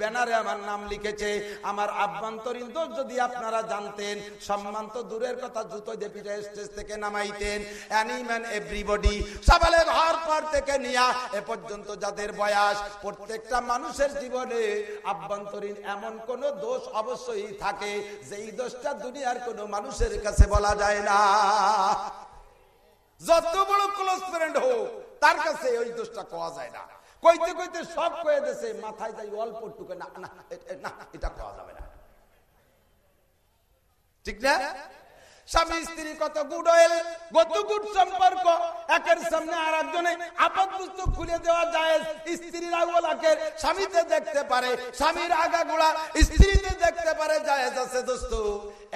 ব্যানারে আমার নাম লিখেছে। আমার আভ্যন্তরীণ দোষ যদি আপনারা জানতেন, সম্মান তো দূরের কথা, জুতো দিয়ে স্টেজ থেকে নামাইতেন। অ্যানিম্যান এভরিবডি। সবালে ঘর পর থেকে নিয়া, এ পর্যন্ত যাদের বয়স, প্রত্যেকটা মানুষের জীবনে আভ্যন্তরীণ এমন কোন দোষ অবশ্যই থাকে যে এই দোষটা দুনিয়ার কোন মানুষের কাছে বলা যায় না। যত বড় ক্লোজ ফ্রেন্ড হোক, তার কাছে ওই দোষটা কোয়া যায় না। কইতে কইতে সব কয়ে দেশে মাথায় যাই অল্প টুকে না না এটা কোয়া যাবে না। ঠিক না? স্বামী স্ত্রী কত গুড অয়েল কত গুড সম্পর্ক। একের সামনে আর একজনে আপদ পুস্তক খুলে দেওয়া যায়, স্ত্রীর আগুলাকে স্বামীতে দেখতে পারে, স্বামীর আগা গোড়া স্ত্রীতে দেখতে পারে, জায়েজ আছে দোস্ত।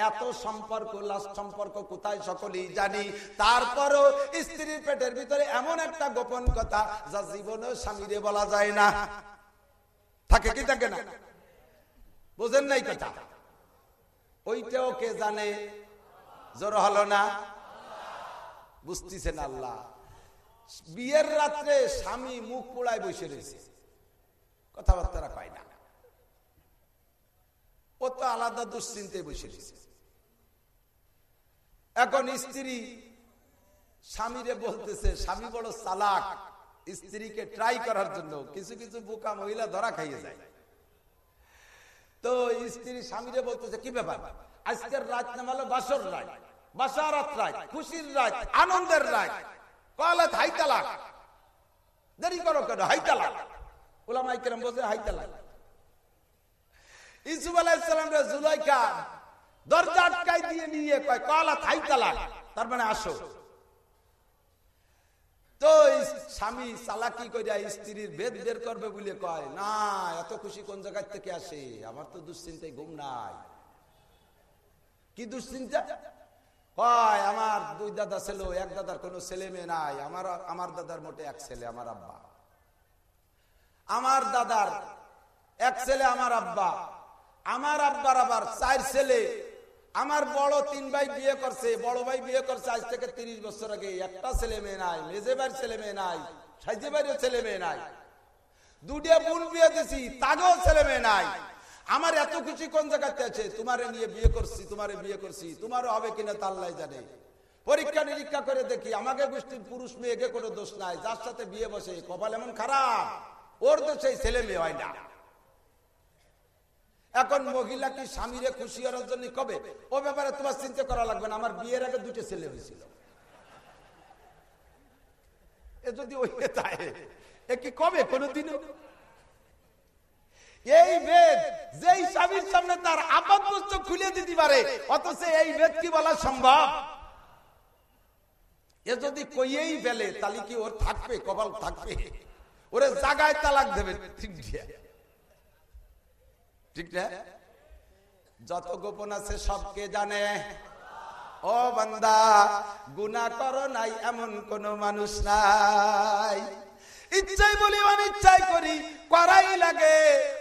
এত সম্পর্ক লাস্ট সম্পর্ক কোথায় সকলেই জানি। তারপরও স্ত্রীর পেটের ভিতরে এমন একটা গোপন কথা যা জীবনেও স্বামীরে বলা যায় না। থাকে কি থাকে না? বোঝেন নাই কথা? ওইটাও কে জানে? জোর হলো না? বুঝতেছেন আল্লাহ। বিয়ের রাত্রে স্বামী মুখ পোড়ায় বসে রয়েছে। কথাবার্তা কয় না। ও তো আলাদা দুশ্চিন্তে বসে রয়েছে। এখন স্ত্রী স্বামীরে বলতেছে, স্বামী বড় চালাক। স্ত্রীকে ট্রাই করার জন্য কিছু কিছু বোকা মহিলা ধরা খাইয়ে যায়। তো স্ত্রী স্বামীরে বলতেছে, কি ব্যাপার? আজকের রাত নামালো বাসর রাত, বাসারাত রাত, খুশির রাত, আনন্দের রাত। কলাত হাইতালাক। দেরি করো কেন? হাইতালাক। ওলামাই হাইতালাক। ইসুফ আলাইসালাম রে জুলাইকা দরজা আটকাই দিয়ে নিয়ে কয় হাইতালাক। তার মানে আসো। তো স্বামী চালাকি করিয়া স্ত্রীর ভেদ বের করবে বলে কয়, না, এত খুশি কোন জায়গায় থেকে আসে? আমার তো দুশ্চিন্তায় ঘুম নাই। কি দুশ্চিন্তা? কয়, আমার দুই দাদা ছিল, এক দাদার কোনো ছেলে মেয়ে নাই। আমার আমার দাদার মোটে এক ছেলে, আমার আব্বা। আমার দাদার এক ছেলে, আমার আব্বা। আমার আব্বার আবার চার ছেলে। আমার বড় তিন ভাই বিয়ে করছে, বড় ভাই বিয়ে করছে আজ থেকে তিরিশ বছর আগে। একটা ছেলে মেয়ে নাই মেজে ভাইয়ের ছেলে মেয়ে নাই সাইজে ভাইয়ের ছেলে মেয়ে নাই। দুটিয়া বোন বিয়ে দিছি তাগেও ছেলে মেয়ে নাই। আমার এত কিছু কোন জায়গাতে আছে? তোমারে নিয়ে বিয়ে করছি, তোমারে বিয়ে করছি। তোমারও হবে কিনা তাল্লাই জানে। পরীক্ষা নিরীক্ষা করে দেখি, আমাকে গোষ্ঠীর পুরুষ মেয়েকে কোনো দোষ নাই, যার সাথে বিয়ে বসে, কপাল এমন খারাপ। ওর তো সেই ছেলে মেয়ে হয় না। এখন মহিলা কি স্বামীরে খুশি হওয়ার জন্য কবে? ও ব্যাপারে তোমার চিন্তা করা লাগবে না, আমার বিয়ের আগে দুটো ছেলে হয়েছিল। এ যদি ওই তাই এ কি কবে? কোনোদিনও? এই বেদ, যেই স্বামীর সামনে তার আপাত পুস্তক খুলে দিতে পারে, অথচ এই বেদ কি বলা সম্ভব? এ যদি কইয়েই ফেলে, তাহলে কি ওর থাকবে, কপাল থাকবে? ওরে জাগায় তালাক দেবে, ঠিক ঠিক না? যত গোপন আছে সবকে জানে? ও বান্দা গুনা করো নাই এমন কোন মানুষ নাই। ইচ্ছাই বলি, অনিচ্ছাই করি করাই লাগে।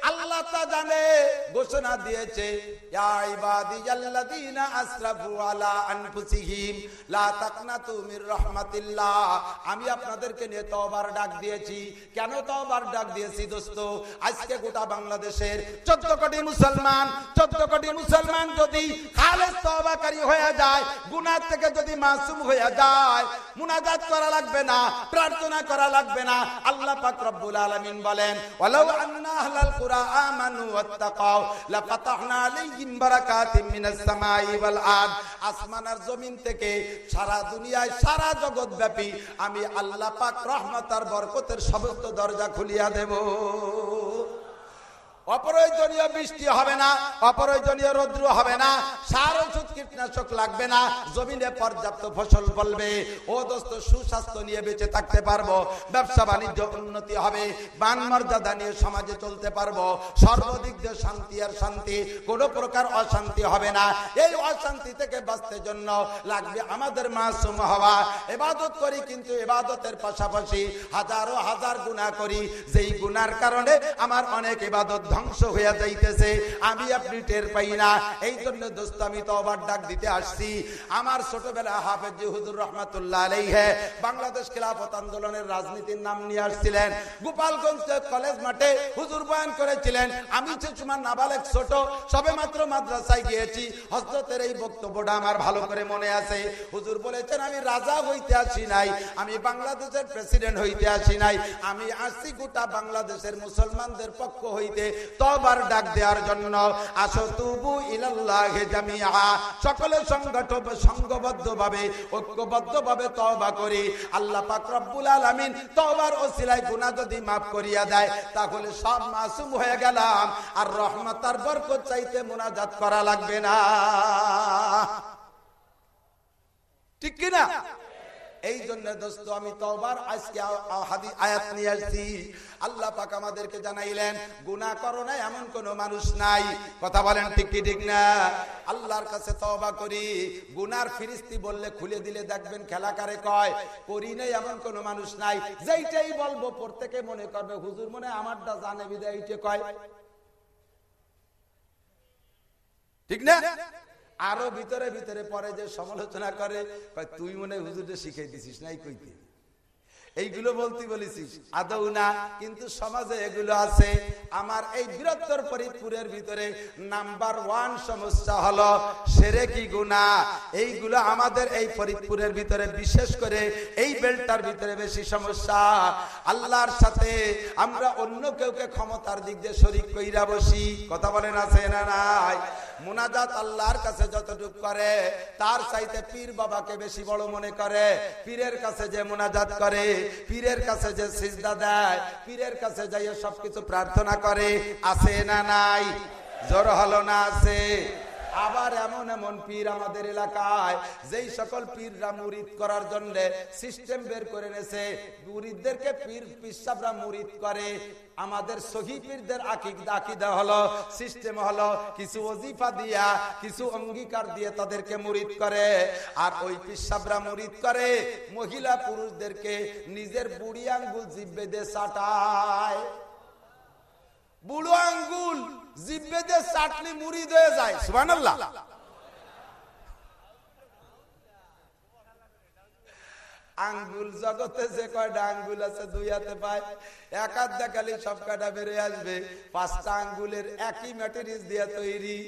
আল্লাহ তা জানে, ঘোষণা দিয়েছে আমি আপনাদেরকে নিয়ে তওবার ডাক দিয়েছি। কেন তওবার ডাক দিয়েছি দোস্ত? আজকে গোটা বাংলাদেশের 14 কোটি মুসলমান 14 কোটি মুসলমান যদি খালেস তওবাকারী হয়ে যায়, গুনাহ থেকে যদি মাসুম হয়ে যায়, মুনাজাত করা লাগবে না, প্রার্থনা করা লাগবে না। আল্লাহ পাক রব্বুল আলামিন বলেন ওয়ালাউ أن أهل القرى آمنوا واتقوا لفتحنا عليهم بركات من السماء والأرض আসমানার জমিন থেকে সারা দুনিয়ায়, সারা জগৎ ব্যাপী আমি আল্লাহ পাক রহমত আর বরকতের সমস্ত দরজা খুলিয়া দেব। অপ্রয়োজনীয় বৃষ্টি হবে না, অপ্রয়োজনীয় রৌদ্র হবে না সার ওষুধ কীটনাশক লাগবে না, জমিনে পর্যাপ্ত ফসল ফলবে, ও দোস্ত সুস্বাস্থ্য নিয়ে বেঁচে থাকতে পারব, ব্যবসা বাণিজ্য উন্নতি হবে মান মর্যাদা নিয়ে সমাজে চলতে পারব, সর্বদিক দিয়ে শান্তি আর শান্তি, কোনো প্রকার অশান্তি হবে না। এই অশান্তি থেকে বাঁচতে জন্য লাগবে আমাদের মাসুম হওয়া। এবাদত করি কিন্তু এবাদতের পাশাপাশি হাজারো হাজার গুণা করি, যেই গুনার কারণে আমার অনেক এবাদত ধ্বংস হয়ে যাইতেছে, আমি আপনি টের পাই না। এই জন্য দোস্ত, আমি তো আবার ডাক দিতে আসছি। আমার ছোটবেলা হাফেজ হুজুর রহমাতুল্লাহ আলাইহে বাংলাদেশ খেলাফত আন্দোলনের রাজনীতির নাম নিয়ে আসছিলেন। গোপালগঞ্জ কলেজ মাঠে হুজুর বয়ান করেছিলেন, আমি সুষমান নাবালেক ছোট, সবে মাত্র মাদ্রাসায় গিয়েছি। হজরতের এই বক্তব্যটা আমার ভালো করে মনে আছে। হুজুর বলেছেন, আমি রাজা হইতে আসি নাই, আমি বাংলাদেশের প্রেসিডেন্ট হইতে আসি নাই, আমি আসছি গোটা বাংলাদেশের মুসলমানদের পক্ষ হইতে। তবার ডাক দেওয়ার জন্য আসো তুবু ইলাল্লাহে সকলে সংগঠন সংঘবদ্ধ ভাবে ঐক্যবদ্ধ ভাবে তওবা করি। আল্লাহ পাক আলামিন তওবার ওসিলায় গুনাহ যদি maaf করিয়া দেয়, তাহলে সব মাসুম হয়ে গেলাম। আর রহমত আর বরকত চাইতে মুনাজাত করা লাগবে না। ঠিক কি না এই জন্য দোস্ত আমি তওবার আজকে আয়াত নিয়ে আসছি। আল্লাহ পাক আমাদেরকে জানাইলেন, গুনাহ করো না, এমন কোন মানুষ নাই। কথা বলেন ঠিক ঠিক না? আল্লাহর কাছে তওবা করি। গুনার ফিরিস্তি বললে খুলে দিলে দেখবেন খেলা কারে কয়? করি নাই, এমন কোন মানুষ নাই। যেইটাই বলব, প্রত্যেকে মনে করবে, হুজুর মনে আমারটা জানে বিদায় কয়। ঠিক না? আরও ভিতরে ভিতরে পরে যে সমালোচনা করে তুই মনে হুজুরে শিখে দিছিস নাই কইতে। এইগুলো বলতে বলেছিস। আদৌ না, কিন্তু সমাজে এগুলো আছে। আমার এই বৃহত্তর ফরিদপুরের ভিতরে নাম্বার ওয়ান সমস্যা হলো সেরে কি গুণা এইগুলো আমাদের এই ফরিদপুরের ভিতরে, বিশেষ করে এই বেলটার ভিতরে বেশি সমস্যা। আল্লাহর সাথে আমরা অন্য কেউকে ক্ষমতার দিক দিয়ে শরিক কইরা বসি। কথা বলেন আছে না নাই? মোনাজাত আল্লাহর কাছে যতটুক করে, তার চাইতে পীর বাবাকে বেশি বড় মনে করে। পীরের কাছে যে মোনাজাত করে পীরের কাছে যে সিজদা দেয়, পীরের কাছে যাইয়ে সবকিছু প্রার্থনা করে, আছে না নাই? জোর হলো না আছে? আবার এমন এমন পীর আমাদের এলাকায়, যেই সকল পীররা মুরিদ করার জন্য সিস্টেম বের করে নেছে মুরিদদেরকে পীর পিসাবরা মুরিদ করে। আমাদের সহি পীরদের আকিদা হলো সিস্টেম হলো কিছু অজিফা দিয়া, কিছু অঙ্গীকার দিয়ে তাদেরকে মুরিদ করে। আর ওই পিসাবরা মুরিদ করে, মহিলা পুরুষদেরকে নিজের বুড়ি আঙ্গুল জিব্বে দিয়ে চাটায়। বুড়ো আঙ্গুল জিব্বে দিয়ে চাটনি মুড়ি দিয়ে যায়, সুবহানাল্লাহ। আঙ্গুল জগতে যে কয়টা আঙ্গুল আছে দুই হাতে পায় এক দেখালে সব কয়টা বেড়ে আসবে। পাঁচটা আঙ্গুলের একই ম্যাটেরিয়াল দিয়ে তৈরি।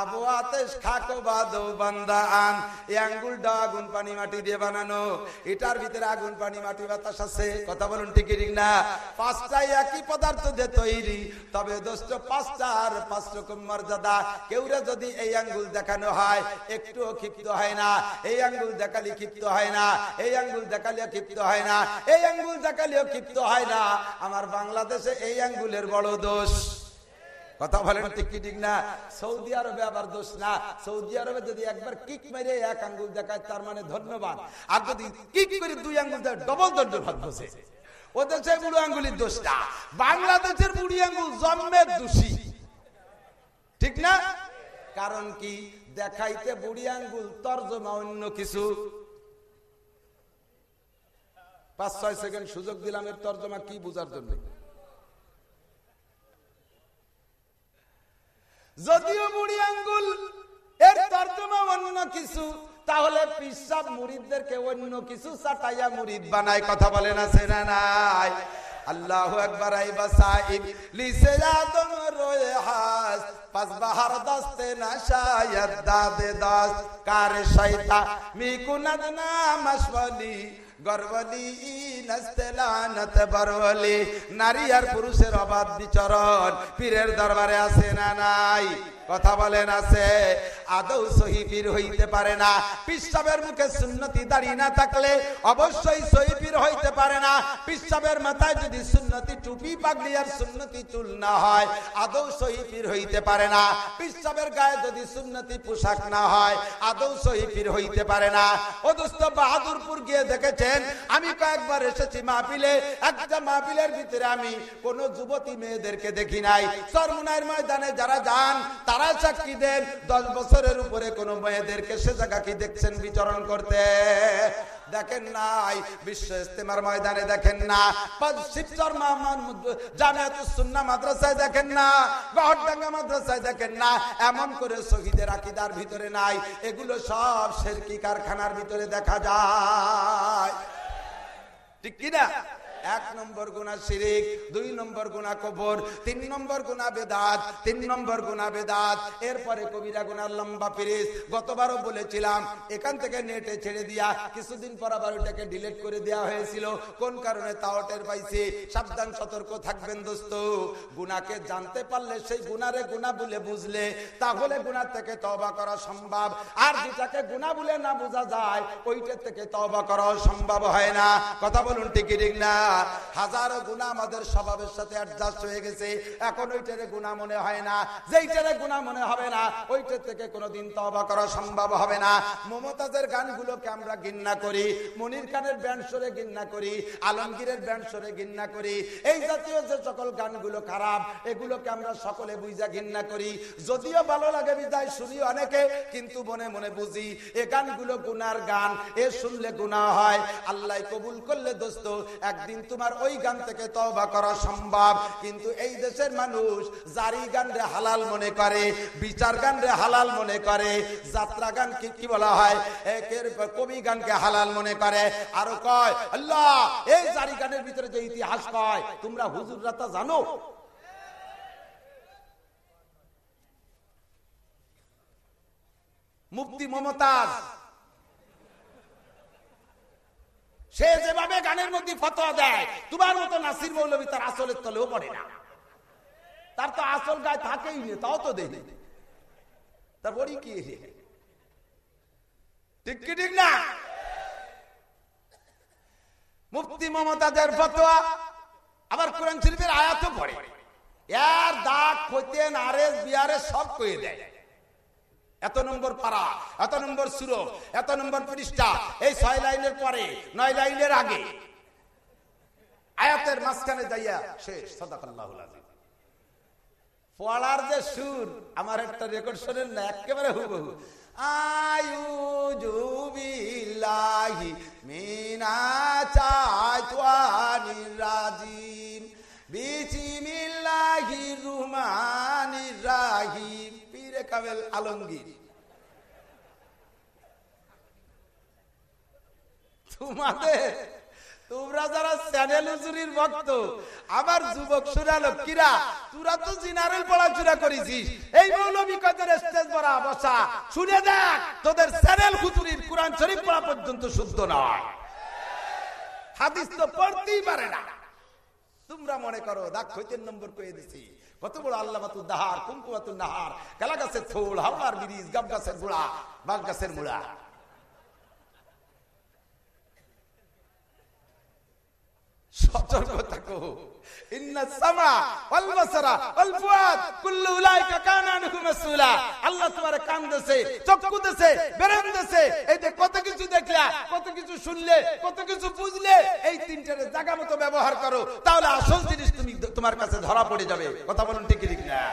আবহাওয়াতে খাকো বাদো বান্দা আন। এই আঙ্গুলটা আগুন পানি মাটি দিয়ে বানানো। এটার ভিতরে আগুন পানি মাটি বাতাস আছে। কথা বলুন ঠিকই ঠিক না? পাঁচটাই একই পদার্থ দিয়ে তৈরি। তবে দোস্ত, পাঁচটা আর পাঁচ রকম মর্যাদা। কেউরে যদি এই আঙ্গুল দেখানো হয়, একটুও ক্ষিপ্ত হয় না। এই আঙ্গুল দেখালি ক্ষিপ্ত হয় না। এই আঙ্গুল দেখালিও ক্ষিপ্ত হয় না। এই আঙ্গুল দেখালিও ক্ষিপ্ত হয় না। আমার বাংলাদেশে এই আঙ্গুলের বড় দোষ। কথা বলেন ঠিক কি ঠিক না? সৌদি আরবে আবার দোষ না। সৌদি আরবে যদি একবার কিক মেরে এক আঙ্গুল দেখায়, তার মানে ধন্যবাদ আর যদি কিক করে দুই আঙ্গুল দেয় ডবল দণ্ডভাগ বসে। ও দেশে বুড়ো আঙ্গুলির দোষ না। বাংলাদেশের বুড়ি আঙ্গুল জন্মের দোষী। ঠিক না? কারণ কি? দেখাইতে বুড়ি আঙ্গুল তর্জমা অন্য কিছু। পাঁচ, ছয় সেকেন্ড সুযোগ দিলাম, এর তর্জমা কি বুঝার জন্য? যদিও বুড়ি আঙ্গুল, এর তর্জমা অন্য কিছু, তাহলে পিসাব মুরিদদেরকে অন্য কিছু চাটাইয়া মুরিদ বানায়, কথা বলে না সেনা নাই আল্লাহু আকবার আই বাসাইব লিসে আদম রয়ে হাস পাস বাহার দস্তে না শায়দ দাদে দাস। কার শৈতা মিকুনাদ না মাসওয়ালি। গর্বলি নস্তেলানত বরবলি। নারী আর পুরুষের অবাধ বিচরণ পীরের দরবারে আসে না নাই? কথা বলেন আছে। আদৌ সহি পীর হইতে পারে না। পিসাবের মুখে সুন্নতি দাঁড়িয়ে না থাকলে অবশ্যই সহি পীর হইতে পারে না। পিসাবের মাথায় যদি সুন্নতি টুপি পাগলি আর সুন্নতি চুল না হয়, আদৌ সহি পীর হইতে পারে না। পিসাবের গায়ে যদি সুন্নতি পোশাক না হয়, আদৌ সহি পীর হইতে পারে না। ও দোস্ত, বাহাদুরপুর গিয়ে দেখেছেন, আমি কয়েকবার এসেছি মাহফিলে। একটা মাহফিলের ভিতরে আমি কোন যুবতী মেয়েদেরকে দেখি নাই। সরমুনাইয়ের ময়দানে যারা যান, তারা সাক্ষী দেন, দশ বছরের উপরে কোন মেয়েদেরকে সে জায়গা কি দেখছেন বিচরণ করতে? দেখেন নাই, বিশ্ব ইস্তেমার ময়দানে দেখেন না মাদ্রাসায় দেখেন না মাদ্রাসায় দেখেন না, এমন করে শহীদের ভিতরে নাই, এগুলো সব কারখানার ভিতরে দেখা যায়। ঠিক কিনা? এক নম্বর গুণা শিরিক, দুই নম্বর গুণা কবর, তিন নম্বর গুণা বেদাত, তিন নম্বর গুণা বেদাত। এরপরে কবিরা গুনার লম্বা পিরিস গতবারও বলেছিলাম, এখান থেকে নেটে ছেড়ে দিয়া কিছুদিন পর আবার ওটাকে ডিলিট করে দেওয়া হয়েছিল। কোন কারণে তাও টের পাইছি? সাবধান, সতর্ক থাকবেন দোস্ত। গুণাকে জানতে পারলে সেই গুণারে গুণা বলে বুঝলে। তাহলে গুনার থেকে তবা করা সম্ভব। আর যেটাকে গুণা বলে না বোঝা যায়, ওইটার থেকে তবা করা সম্ভব হয় না। কথা বলুন ঠিক না? হাজারো গুণা আমাদের স্বভাবের সাথে অ্যাডজাস্ট হয়ে গেছে। এখন ওইটারে গুণা মনে হয় না। যেইটারে গুণা মনে হবে না ওইটার থেকে কোনোদিন তবা করা সম্ভব হবে না। মমতাজের গানগুলোকে আমরা ঘৃণা করি, মনির খানের ব্যান্ড সরে ঘৃণা করি, আলমগীরের ব্যান্ড সরে ঘৃণা করি। এই জাতীয় যে সকল গানগুলো খারাপ, এগুলোকে আমরা সকলে বুঝা ঘৃণা করি। যদিও ভালো লাগে বিদায়, শুনি অনেকে, কিন্তু মনে মনে বুঝি, এ গানগুলো গুনার গান, এ শুনলে গুণা হয়। আল্লাহ কবুল করলে দোস্ত, একদিন তোমার ওই গান থেকে তবা করা সম্ভব। কিন্তু এই দেশের মানুষ জারি গান রে হালাল মনে করে, বিচার গান রে হালাল মনে করে, যাত্রা গান কি কি বলা হয়? একের কবি গানকে হালাল মনে করে। আরও কয়, আল্লাহ, এই জারি গানের ভিতরে যে ইতিহাস কয় তোমরা হুজুররা তা জানো? মুক্তি মমতাজ সে যেভাবে গানের মধ্যে ফতোয়া দেয়, তোমার মতো নাসির মৌলবী তার আসলের তলেও পড়ে না। তার তো আসল গায়ে থাকেই নে, তাও তো দেখি তার বড়ি কি ঠিক কি ঠিক না? ফতোয়া, আবার কোরআন শরীফের পড়ে। এর দাগ খৈতেন আরেস বিয়ারে সব কয়ে দেয়। এত নম্বর পাড়া, এত নম্বর সুর এত নম্বর পৃষ্ঠা, এই ছয় লাইনের পরে, নয় লাইনের আগে। আয়াতের মাঝখানে যাইয়া শেষ সদাকাল্লাহ পড়ার যে সুর, আমার একটা রেকর্ড শোনেন না, একেবারে হুবহু। আয়ু জুবিল্লাহি মিনা চাইতানি রাজিম। বিসমিল্লাহির রাহিম। কামেল আলমগীর। তোমাদের, তোমরা যারা চ্যানেল হুজুরির ভক্ত, আমার যুবক সুরালো কিরা তোরা তো জিনারেল পড়াশোনা করেছিস। এই মৌলবী কদের স্টেজ বড়া বসা। শুনে দেখ, তোদের চ্যানেল হুজুরির কোরআন শরীফ পড়া পর্যন্ত শুদ্ধ নয়। হাদিস তো পড়তেই পারে না। তোমরা মনে করো দাগ হইতেন নম্বর কয়ে দিছি কত বড় আল্লাহ বাতুল দাহার, কুমকুমাতুল নাহার কালা গাছের থোল হাওয়ার ব্রিজ গাব গাছের গোড়া বাঘ গাছের মুড়া সতর্ক থাকো ইন্না সামা ওয়াল বাসারা ওয়াল ফুয়াদ কুল্লু উলাইকা কানা জায়গা মতো ব্যবহার করো। তাহলে আসল জিনিস তুমি তোমার কাছে ধরা পড়ে যাবে। কথা বলুন ঠিক ঠিক না?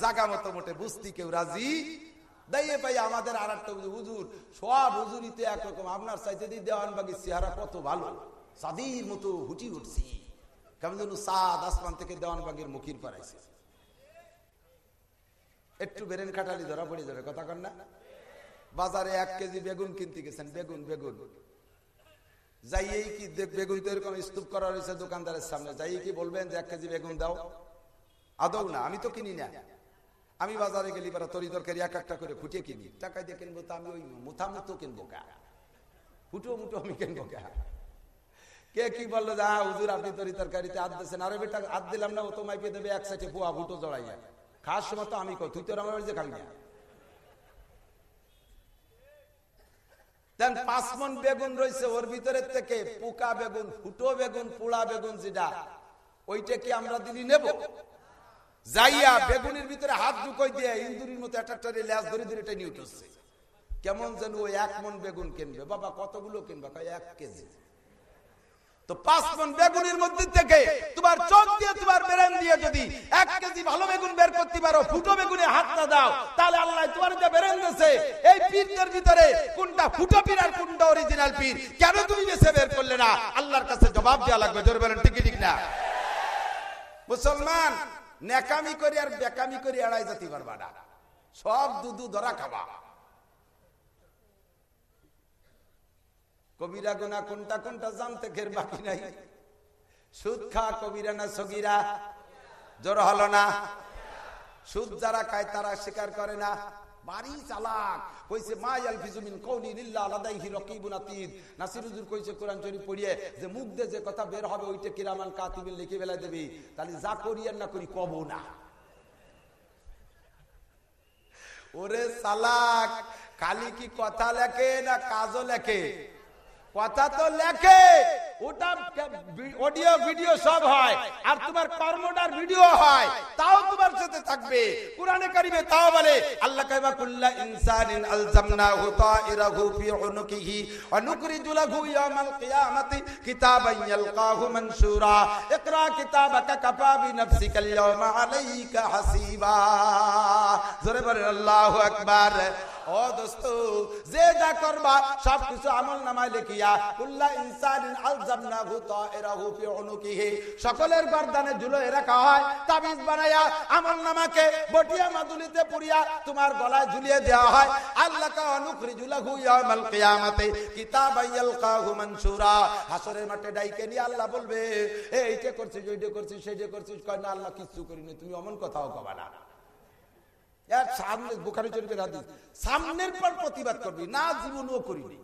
জায়গা মতো মোটে বুঝতে কেউ রাজি? দাইয়ে পাই আমাদের আর একটা হুজুর। সব হুজুরিতে একরকম। আপনার চাইতে দিয়ে দেওয়ানবাগির চেহারা কত ভালো। সাদির মতো হুটি উঠছি। কেমন যেন সাদ আসমান থেকে দেওয়ানবাগের মুখির পারাইছে একটু বেরেন খাটালি ধরা পড়ে যাবে, কথা কন না? বাজারে এক কেজি বেগুন কিনতে গেছেন, বেগুন বেগুন। যাইয়েই কি বেগুন তো এরকম স্তূপ করা রয়েছে দোকানদারের সামনে যাই কি বলবেন যে এক কেজি বেগুন দাও? আদৌ না, আমি তো কিনি না। আমি বাজারে গেলি পারা তরি তরকারি এক একটা করে ফুটিয়ে কিনি। টাকা দিয়ে কিনবো তো আমি ওই মুথা মুতো কিনবো কা? ফুটো মুটো আমি কিনবো কা? কে কি বলল যা হুজুর, আপনি তরি তরকারিতে হাত দিয়েছেন। আরে বেটা, হাত দিলাম না, ও তো মাইপে দেবে, এক সাইডে পোয়া ফুটো জড়াইয়া। খাওয়ার সময় তো আমি কই, তুই তোর আমার বাড়িতে খাবি বেগুন রয়েছে, ওর ভিতরে থেকে পোকা বেগুন, ফুটো বেগুন, পোড়া বেগুন যেটা, ওইটা কি আমরা দিলি নেব? যাইয়া বেগুনের ভিতরে হাত ঢুকই দিয়ে ইন্দুরির মতো একটা ল্যাস ধরে ধরে কেমন যেন ওই এক মন বেগুন কিনবে। বাবা, কতগুলো কিনবে? এক কেজি। তো পাঁচ মন মধ্যে থেকে তোমার চোখ দিয়ে তোমার বেরেন দিয়ে যদি এক কেজি ভালো বেগুন বের করতে পারো, ফুটো বেগুনে হাত না দাও, তাহলে আল্লাহ তোমার যে বেরেন এই পীরদের ভিতরে কোনটা ফুটো পীর আর কোনটা অরিজিনাল পীর? কেন তুমি বেছে বের করলে না? আল্লাহর কাছে জবাব দেওয়া লাগবে, জোরে বলেন ঠিক ঠিক না? মুসলমান, নেকামি করি আর বেকামি করি, এড়াই যেতে পারবা না। সব দুধু ধরা খাবা। কবিরা গোনা কোনটা কোনটা জানতে ঘের বাকি নাই। সুদ খা কবিরা না সগিরা। জোর হলো না। সুদ যারা খায় তারা স্বীকার করে না। বাড়ি চালাক। কইছে, মা ইয়ালফিজু মিন কওলি লিল্লাহ লাদাইহি রাকিবুন আতীদ নাসির হুজুর কইছে, কোরআন শরীফ পড়িয়ে যে মুখ দিয়ে যে কথা বের হবে, ওইটা কিরামান কাতিবিন লিখে বেলা দেবি। তাহলে যা করি আর না করি কব না। ওরে সালাক খালি কি কথা লেখে না কাজও লেখে? কথা তো লেখে ওটা অডিও, ভিডিও সব হয়। আর তোমার কর্মটার ভিডিও হয়। তাও তোমার সাথে থাকবে। কোরআনে কারিমে তাও বলে, আল্লাহ কাইবা কুল্লা ইনসানিন আলজামনাহু তাইরাহু ফি উনুকিহি ওয়া নুখরিজু লাহু ইয়াওমাল কিয়ামাতি কিতাবান ইয়ালকাহু মানশুরা। ইকরা কিতাবাকা কাফা বিনাফসিকা আল-ইয়াওমা আলাইকা হাসিবা। জোরে বলেন, আল্লাহু আকবার। ও দোস্ত, যে যা করবা সব কিছু আমল নামায় লিখিয়া, কুল্লা ইনসানিন সকলের ঝুলোয় রাখা হয়, তাবিজ নামাকে বটিয়া মাদুলিতে পুরিয়া তোমার গলায় ঝুলিয়ে দেওয়া হয়। আল্লাহ হাসরের মাঠে ডাইকে নিয়ে আল্লাহ বলবে এইটা করছিস ওইটা করছিস সেইটা করছিস, কয় না, আল্লাহ কিছু করিনি, তুমি অমন কথাও কবা না। সামনে সামনের পর প্রতিবাদ করবি, না জীবনও করিনি।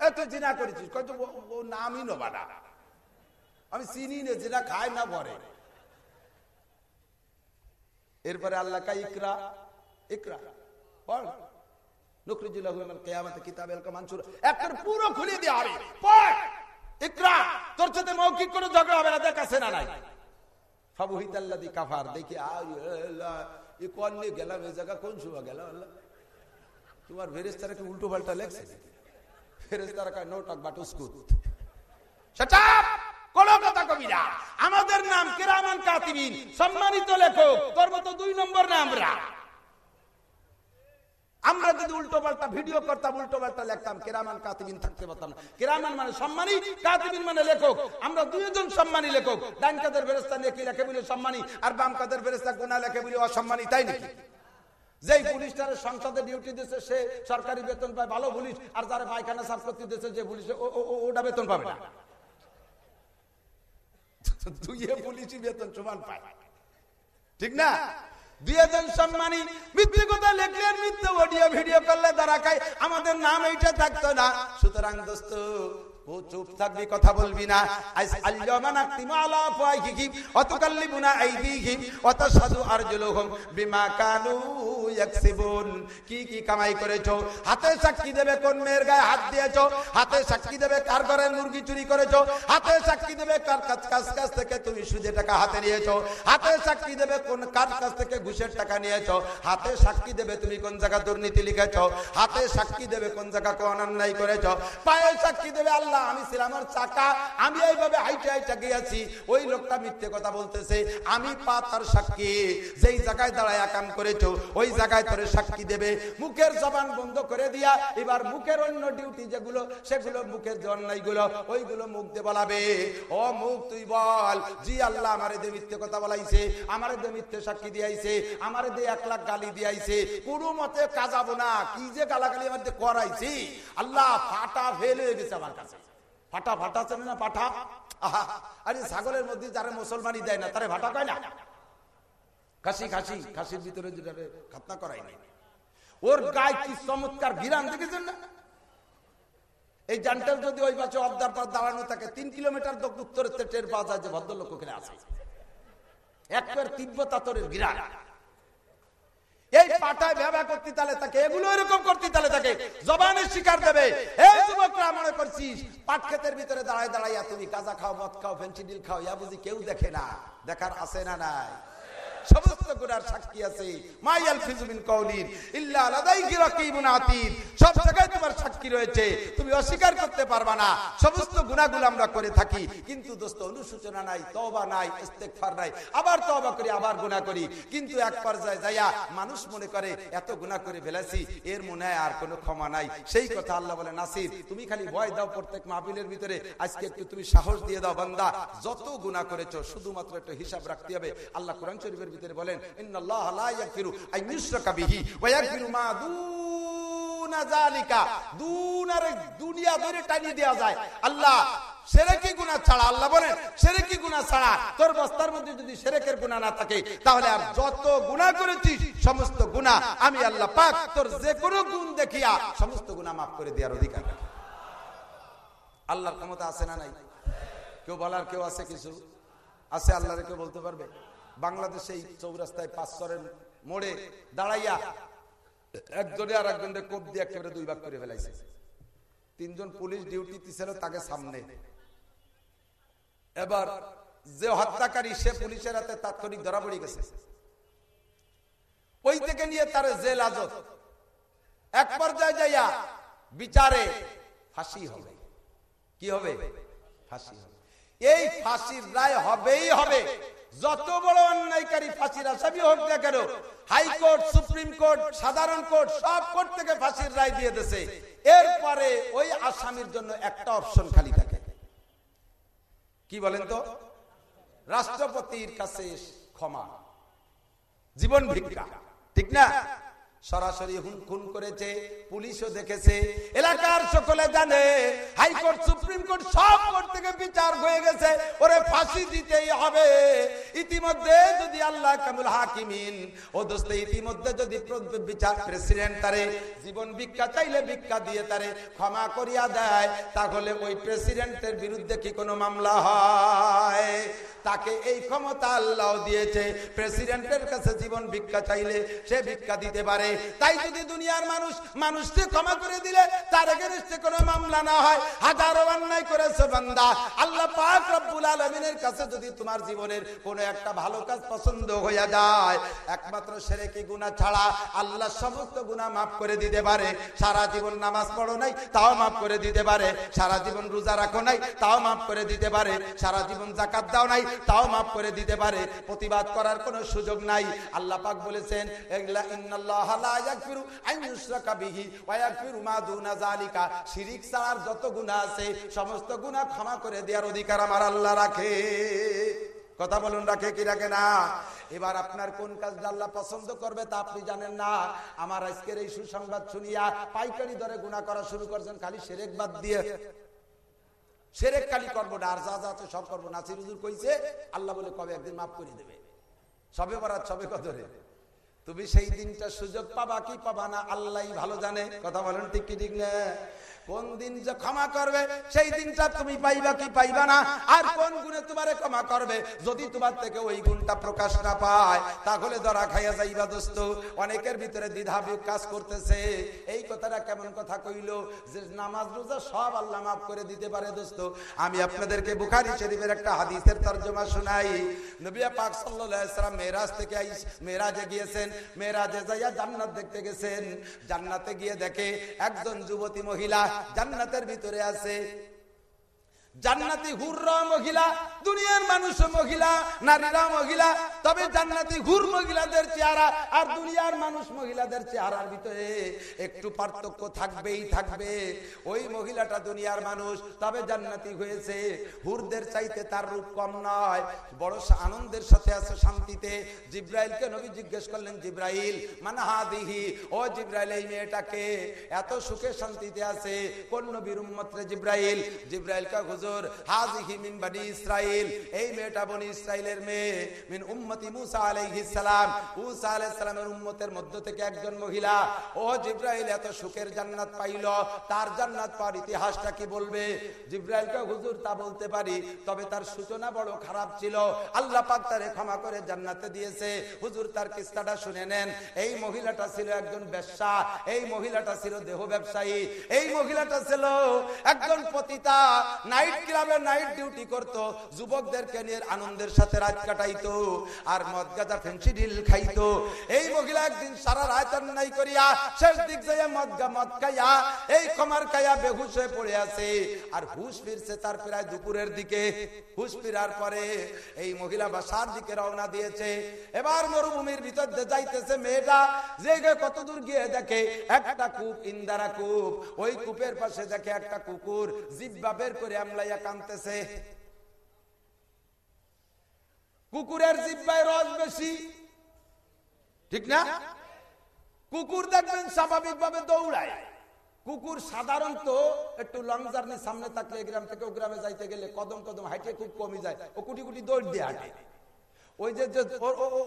এত জিনা করেছিস কত ও নামই নবা না। আমি চিনি না যেটা খায় না পরে এরপরে আল্লাহ কা ইকরা ইকরা, পড়। পুরো ইকরা, তোর হবে না কাফার কোন তোমার উল্টো পাল্টা লেগছে আমাদের নাম কেরামান কাতিবিন। সম্মানিত লেখক, তোর মতো দুই নম্বর আমরা? যদি উল্টো পাল্টা ভিডিও করতাম উল্টো পাল্টা লিখতাম, কেরামান কাতিবিন থাকতে পারতাম কেরামান মানে সম্মানী, কাতিবিন মানে লেখক। আমরা দুইজন সম্মানী লেখক। ডান কাদের ফেরেস্তা নিয়ে লেখে বলে সম্মানী, আর বাম কাদের ফেরেস্তা গোনা লেখে বলে অসম্মানী, তাই নাকি? যেই পুলিশটার সংসদে ডিউটি দিচ্ছে সে সরকারি বেতন পায়, ভালো পুলিশ। আর যারা পায়খানা সাফ করতে দিচ্ছে যে পুলিশ ওটা বেতন পাবে না। আমাদের নাম এইটা থাকতো না। সুতরাং দোস্ত চুপ থাকবি, কথা বলবি না। আইস আল্লামা নাকতিমু আলা আফওয়াহিহিম ওয়া তুকাল্লিমুনা আইদিহিম ওয়া তাশহাদু আরজুলুহুম বিমা কানু ইয়াকসিবুন। কি কি কামাই করেছ? হাতে সাক্ষী দেবে কোন মেয়ের গায়ে হাত দিয়েছ? হাতে সাক্ষী দেবে কার ঘরের মুরগি চুরি করেছ? হাতে সাক্ষী দেবে কার কাছ কাছ কাছ থেকে তুমি সুদে টাকা হাতে নিয়েছো? হাতে সাক্ষী দেবে কোন কার কাছ থেকে ঘুষের টাকা নিয়েছো? হাতে সাক্ষী দেবে তুমি কোন জায়গা দুর্নীতি লিখেছো? হাতে সাক্ষী দেবে কোন জায়গা কোন অন্যায় করেছ? পায়ে সাক্ষী দেবে আল্লাহ আল্লাহ আমি ছিলাম চাকা, আমি এইভাবে হাইটে হাইটে গিয়েছি। ওই লোকটা মিথ্যে কথা বলতেছে, আমি পা তার সাক্ষী, যেই জায়গায় দাঁড়ায় কাম করেছ, ওই জায়গায় তোরে সাক্ষী দেবে। মুখের জবান বন্ধ করে দিয়া, এবার মুখের অন্য ডিউটি যেগুলো, সেগুলো মুখের যে অন্যায়গুলো ওইগুলো মুখ দিয়ে বলাবে, ও মুখ, তুই বল, জি আল্লাহ আমারে দে মিথ্যে কথা বলাইছে, আমারে দে মিথ্যে সাক্ষী দিয়াইছে, আমারে দে এক লাখ গালি দিয়াইছে, কোনো মতে কাজাবো না, কি যে গালাগালি আমার করাইছি, আল্লাহ ফাটা ফেল গেছে আমার কাছে। ফাটা ফাটা চেনে না পাঠা আরে ছাগলের মধ্যে যারা মুসলমানই দেয় না, তারা ভাটা কয় না? খাসি খাসি, খাসির ভিতরে যেটা খাতনা করাই নাই। ওর গায়ে কি চমৎকার বিরান দেখেছেন না? এই জানটার যদি ওই পাশে অবদার পর দাঁড়ানো থাকে, তিন কিলোমিটার উত্তরের টের পাওয়া যায় যে ভদ্রলোক ওখানে আছে। একবার তিব্বতা তোরের বিরাট। এই পাটায় ব্যবহার করতে তাহলে তাকে, এগুলো এরকম করতে তাহলে তাকে জবানের শিকার দেবে। এই যুবকরা মনে করছিস, পাট ক্ষেতের ভিতরে দাঁড়ায় দাঁড়াইয়া তুমি কাজা খাও, মদ খাও ফেন্সিডিল খাও, ইয়া বুঝি কেউ দেখে না, দেখার আছে না নাই? সমস্ত সাক্ষী আছে। মাইয়াল ইল্লা আতীদ। সব জায়গায় তোমার সাক্ষী রয়েছে। তুমি অস্বীকার করতে না। সমস্ত আমরা করে থাকি। কিন্তু দোস্ত নাই, তওবা নাই, ইস্তেগফার নাই। আবার তওবা করি, আবার গুনাহ করি। কিন্তু এক পর্যায়ে মানুষ মনে করে, এত গুনাহ করে ফেলেছি, এর মনে আর কোনো ক্ষমা নাই। সেই কথা আল্লাহ বলে, নাসির, তুমি খালি ভয় দাও প্রত্যেক মাহফিলের ভিতরে। আজকে একটু তুমি সাহস দিয়ে দাও, বান্দা। যত গুনাহ করেছ, শুধুমাত্র একটা হিসাব রাখতে হবে। আল্লাহ কোরআন শরীফের ভিতরে বলেন আর সমস্ত গুনাহ আমি আল্লাহ পাক তোর যে কোনো গুণ দেখিয়া সমস্ত গুনাহ মাফ করে দেওয়ার অধিকার আল্লাহর ক্ষমতা আছে না নাই? কেউ বলার কেউ আছে কিছু? আছে আল্লাহরে কেউ বলতে পারবে? বাংলাদেশে এই চৌরাস্তায় পাঁচশরের মোড়ে দাঁড়াইয়া একজনে আর একজনের কোপ দিয়ে একেবারে দুই ভাগ করে ফেলাইছে। তিনজন পুলিশ ডিউটি ছিল তাকে সামনে। এবার যে হত্যাকারী, সে পুলিশের হাতে তাৎক্ষণিক ধরা পড়ে গেছে। ওই থেকে নিয়ে তার জেল আজত এক পর্যায়ে যাইয়া বিচারে ফাঁসি হবে। কি হবে? ফাঁসি হবে। এই ফাঁসির রায় হবেই হবে। যত বড় অন্যায়কারী ফাঁসির আসামি হোক না কেন, হাইকোর্ট, সুপ্রিম কোর্ট, সাধারণ কোর্ট, সব কোর্ট থেকে ফাঁসির রায় দিয়ে দেশে এরপরে ওই আসামির জন্য একটা অপশন খালি থাকে। কি বলেন তো? রাষ্ট্রপতির কাছে ক্ষমা। জীবন ভিক্ষা। ঠিক না? সরাসরি খুন করেছে, পুলিশও দেখেছে, এলাকার সকলে জানে, হাইকোর্ট, সুপ্রিম কোর্ট সব কোর্ট থেকে বিচার হয়ে গেছে, ওরে ফাঁসি দিতেই হবে। ইতিমধ্যে যদি আল্লাহ কামুল হাকিমিন, ও দোস্ত, ইতিমধ্যে যদি বিচার প্রেসিডেন্ট তারে, জীবন ভিক্ষা চাইলে ভিক্ষা দিয়ে তারে ক্ষমা করিয়া দেয়, তাহলে ওই প্রেসিডেন্টের বিরুদ্ধে কি কোনো মামলা হয়? তাকে এই ক্ষমতা আল্লাহ দিয়েছে, প্রেসিডেন্টের কাছে জীবন ভিক্ষা চাইলে সে ভিক্ষা দিতে পারে। তাই যদি দুনিয়ার মানুষ, মানুষকে ক্ষমা করে দিলে, তার এগেনস্টে কোনো মামলা না হয়। হাজারো অন্যায় করেছে বান্দা। আল্লাহ পাক রব্বুল আলামিনের কাছে যদি তোমার জীবনের কোনো একটা ভালো কাজ পছন্দ হয়ে যায়, একমাত্র সেরেকি গুনাহ ছাড়া আল্লাহ সমস্ত গুনাহ মাফ করে দিতে পারে। সারা জীবন নামাজ পড়ো নাই, তাও মাফ করে দিতে পারে। সারা জীবন রোজা রাখো নাই, তাও মাফ করে দিতে পারে। সারা জীবন জাকাত দাও নাই, তাও মাফ করে দিতে পারে। প্রতিবাদ করার কোনো সুযোগ নাই। আল্লাহ পাক বলেছেন যত আছে, সমস্ত ক্ষমা করে দেওয়ার অধিকার আমার আল্লাহ রাখে। কথা বলুন রাখে কি রাখে না? এবার আপনার কোন আল্লাহ পছন্দ করবে তা আপনি জানেন না। আমার আজকের এই সুসংবাদ শুনিয়া পাইকারি দরে গুণা করা শুরু করছেন, খালি সেরেক বাদ দিয়ে। সেরেক কালি করব না, আর যা যা আছে সব করব নাসির কইছে, আল্লাহ বলে কবে একদিন মাফ করে দেবে। সবে বরাত, সবে কদরে। তুমি সেই দিনটা সুযোগ পাবা, কি পাবা না আল্লাহ ভালো জানে। কথা বলেন ঠিক কি ঠিক না? কোন দিন যে ক্ষমা করবে, সেই দিনটা তুমি পাইবা কি পাইবা না? আর কোন গুণে তোমারে ক্ষমা করবে? যদি তোমার থেকে ওই গুণটা প্রকাশ না পায়, তাহলে ধরা খাইয়া যাইবা দোস্ত। অনেকের ভিতরে দ্বিধা কাজ করতেছে। এই কথাটা কেমন কথা কইল? যে নামাজ, রোজা সব আল্লাহ মাফ করে দিতে পারে দোস্ত। আমি আপনাদেরকে বুখারি শরীফের একটা হাদিসের তর্জমা শোনাই। নবিয়া পাক সাল্লাম মেরাজ থেকে আইস মেরাজে গিয়েছেন। মেরাজে যাইয়া জান্নাত দেখতে গেছেন। জান্নাতে গিয়ে দেখে একজন যুবতী মহিলা জান্নাতের ভিতরে আছে। জান্নাতি হুররা মহিলা, দুনিয়ার মানুষ মহিলা, নারীরা মহিলা, তবে জান্নাতি হুর মহিলাদের চেহারা আর দুনিয়ার মানুষ মহিলাদের চেহারার ভিতরে একটু পার্থক্য থাকবেই থাকবে। ওই মহিলাটা দুনিয়ার মানুষ, তবে জান্নাতি হয়েছে। হুরদের চাইতে তার রূপ কম নয়। বড় আনন্দের সাথে আছে শান্তিতে। জিব্রাইলকে নবী জিজ্ঞেস করলেন, জিব্রাইল মানে হাদিহি? ও জিব্রাইল, এই মেয়েটাকে এত সুখে শান্তিতে আছে। কোন নবীর উম্মত্রে জিব্রাইল? জিব্রাইলকে হুজুর হুজুর, হাজিহি মিন বনি ইসরাইল এই মেয়েটা বনি ইসরাইলের মেয়ে, মিন উম্মতি মুসা আলাইহিস সালাম। মুসা আলাইহিস সালামের উম্মতের মধ্য থেকে একজন মহিলা, ও জিব্রাইল এত সুখের জান্নাত পাইল, তার জান্নাত পাওয়ার ইতিহাসটা কি বলবে? জিব্রাইলকে হুজুর তা বলতে পারি, তবে তার সূচনা বড় খারাপ ছিল। আল্লাহ পাক তারে ক্ষমা করে জান্নাতে দিয়েছে। হুজুর, তার কিস্তাটা শুনে নেন। এই মহিলাটা ছিল একজন ব্যবসা, এই মহিলাটা ছিল দেহ ব্যবসায়ী, এই মহিলাটা ছিল একজন পতিতা, নাইট নাইট ক্লাবে নাইট ডিউটি করতো, যুবকদেরকে নিয়ে আনন্দের সাথে রাত কাটাইতো, আর মদ গাঁজা ফেন্সি ঢিল খাইতো। এই মহিলা একদিন সারা রাত অন্যায় করিয়া, শেষ দিক যাইয়া মদ গা মদ খাইয়া, এই কমার খাইয়া বেহুশ হয়ে পড়ে আছে। আর হুশ ফিরছে তার প্রায় দুপুরের দিকে। হুশ ফিরার পরে এই মহিলা বাসার দিকে রওনা দিয়েছে। এবার মরুভূমির ভিতর যাইতেছে মেয়েটা। যে কত দূর গিয়ে দেখে একটা কূপ, ইন্দারা কূপ। ওই কূপের পাশে দেখে একটা কুকুর, জিব্বা বের করে আমলা লাগাইয়া কানতেছে। কুকুরের জিব্বায় রস বেশি। ঠিক না? কুকুর দেখবেন স্বাভাবিক ভাবে দৌড়ায়। কুকুর সাধারণত একটু লং জার্নি সামনে থাকলে গ্রাম থেকে ও গ্রামে যাইতে গেলে কদম কদম হাইটে খুব কমে যায়। ও কুটি কুটি দৌড় দিয়ে হাঁটে। ওই যে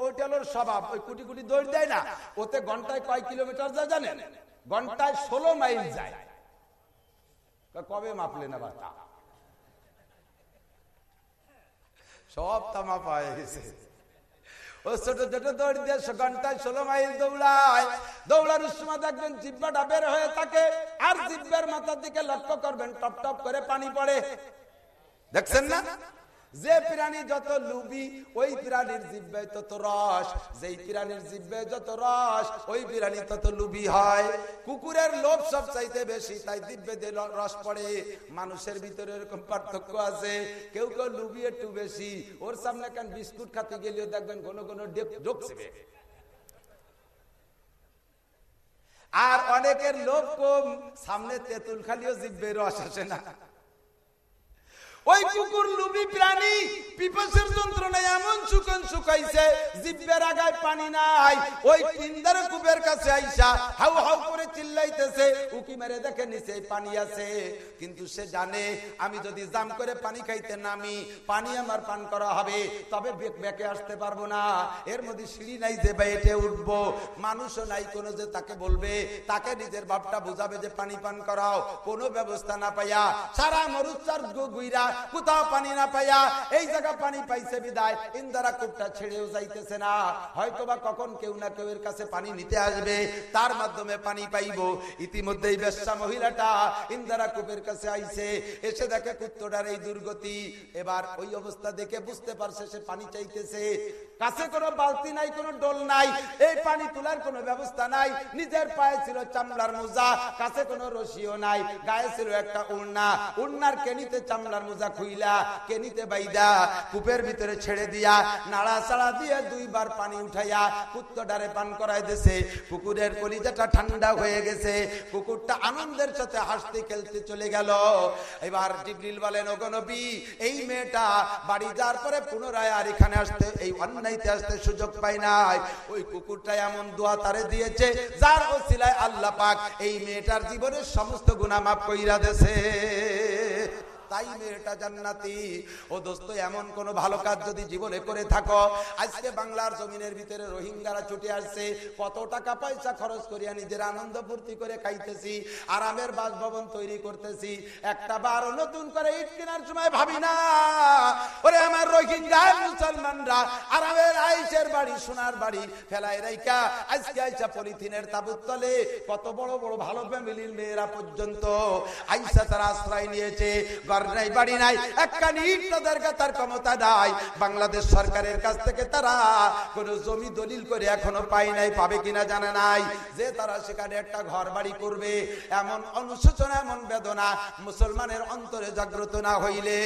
ওইটা হলো স্বভাব। ওই কুটি কুটি দৌড় দেয় না। ওতে ঘন্টায় কয় কিলোমিটার যায় জানেন? ঘন্টায় ষোলো মাইল যায়। কবে মাপলে না বাতা সব তামা পায়ে গেছে ও ছোট ছোট দৌড় দিয়ে ঘন্টায় ষোলো মাইল দৌড়ায়। দৌড়ার সময় দেখবেন জিব্বাটা বের হয়ে থাকে, আর জিব্বের মাথার দিকে লক্ষ্য করবেন, টপ টপ করে পানি পড়ে। দেখছেন না? যে প্রাণী যত লুবি, ওই প্রাণীর জিব্বে তত রস। যেই প্রাণীর জিব্বে যত রস, ওই প্রাণী তত লুবি হয়। কুকুরের লোভ সব চাইতে বেশি, তাই দিব্যে রস পড়ে। মানুষের ভিতরে এরকম পার্থক্য আছে। কেউ কেউ লুবি একটু বেশি। ওর সামনে কেন বিস্কুট খাতে গেলেও দেখবেন কোনো কোনো ঢুকছে আর অনেকের লোভ কম। সামনে তেঁতুল খালিও জিব্বে রস আসে না। ওই কুকুর লুবি প্রাণী, পিপাসের যন্ত্রণায় এমন শুকন শুকাইছে, জিব্বের আগায় পানি নাই। ওই পিন্দার কুপের কাছে আইসা হাউ হাউ করে চিল্লাইতেছে, উকি মেরে দেখে নিচে পানি আছে। কিন্তু সে জানে, আমি যদি জাম করে পানি খাইতে নামি, পানি আমার পান করা হবে, তবে বেঁকে আসতে পারব না। এর মধ্যে সিঁড়ি নাই যে বেটে উঠবো। মানুষও নাই কোনো যে তাকে বলবে, তাকে নিজের বাপটা বুঝাবে যে পানি পান করাও। কোনো ব্যবস্থা না পাইয়া সারা মরুচার গুইরা কোথাও পানি না পাইয়া, এই জায়গা পানি পাইছে বিদায়। ইন্দারা কূপটা ছেড়েও যাইতেছে না। হয়তো বা কখন কেউ না কেউ এর কাছে পানি নিতে আসবে, তার মাধ্যমে পানি পাইব। ইতিমধ্যেই বেশ্যা মহিলাটা ইন্দারা কূপের কাছে আইছে, এসে দেখে কুত্তটার এই দুর্গতি। এবার ওই অবস্থা দেখে বুঝতে পারছে সে পানি চাইতেছে। কাছে কোনো বালতি নাই, কোনো ডোল নাই, এই পানি তোলার কোনো ব্যবস্থা নাই। নিজের পায়ে ছিল চামড়ার মোজা, কাছে কোনো রশিও নাই, গায়ে ছিল একটা উড়না। উড়নার কেনিতে চামড়ার মোজা খুইলা কেনিতে বাইদা? কূপের ভিতরে ছেড়ে দিয়া নাড়া চাড়া দিয়ে দুই দুইবার পানি উঠাইয়া কুত্তডারে পান করাই দিছে। কুকুরের কলিজাটা ঠান্ডা হয়ে গেছে। কুকুরটা আনন্দের সাথে হাসতে খেলতে চলে গেল। এবার জিবরিল বলেন ওগনবী এই মেয়েটা বাড়ি যাওয়ার পরে পুনরায় আর এখানে আসতে, এই অন্যায়তে আসতে সুযোগ পাই নাই। ওই কুকুরটা এমন দোয়া তারে দিয়েছে, যার ওসিলায় আল্লাহ পাক এই মেয়েটার জীবনের সমস্ত গুনাহ মাফ কইরা দেছে। তাই মেয়েটা জান্নাতি। ও দোস্ত, এমন কোন ভালো কাজ যদি জীবনে করে থাকো, আজকে বাংলার জমিনের ভিতরে রোহিঙ্গারা ছুটে আসছে। কত টাকা পয়সা খরচ করিয়া নিজের আনন্দ ফুর্তি করে খাইতেছি, আরামের বাসভবন তৈরি করতেছি। একটা বার নতুন করে ইট কেনার সময় ভাবি না। ওরে আমার রোহিঙ্গা, মুসলমানরা, আরামের আইসের বাড়ি, সোনার বাড়ি ফেলাই রাইকা আজকে আইসা পলিথিনের তাবুত তলে কত বড় বড় ভালো ফ্যামিলির মেয়েরা পর্যন্ত আইসা তারা আশ্রয় নিয়েছে। ঘর নাই, বাড়ি নাই একখানি ইট তাদের তার ক্ষমতা নাই। বাংলাদেশ সরকারের কাছ থেকে তারা কোন জমি দলিল করে এখনও পাই নাই, পাবে কিনা জানে নাই। যে তারা সেখানে একটা ঘর বাড়ি করবে, এমন অনুশোচনা, এমন বেদনা মুসলমানের অন্তরে জাগ্রত না হইলে,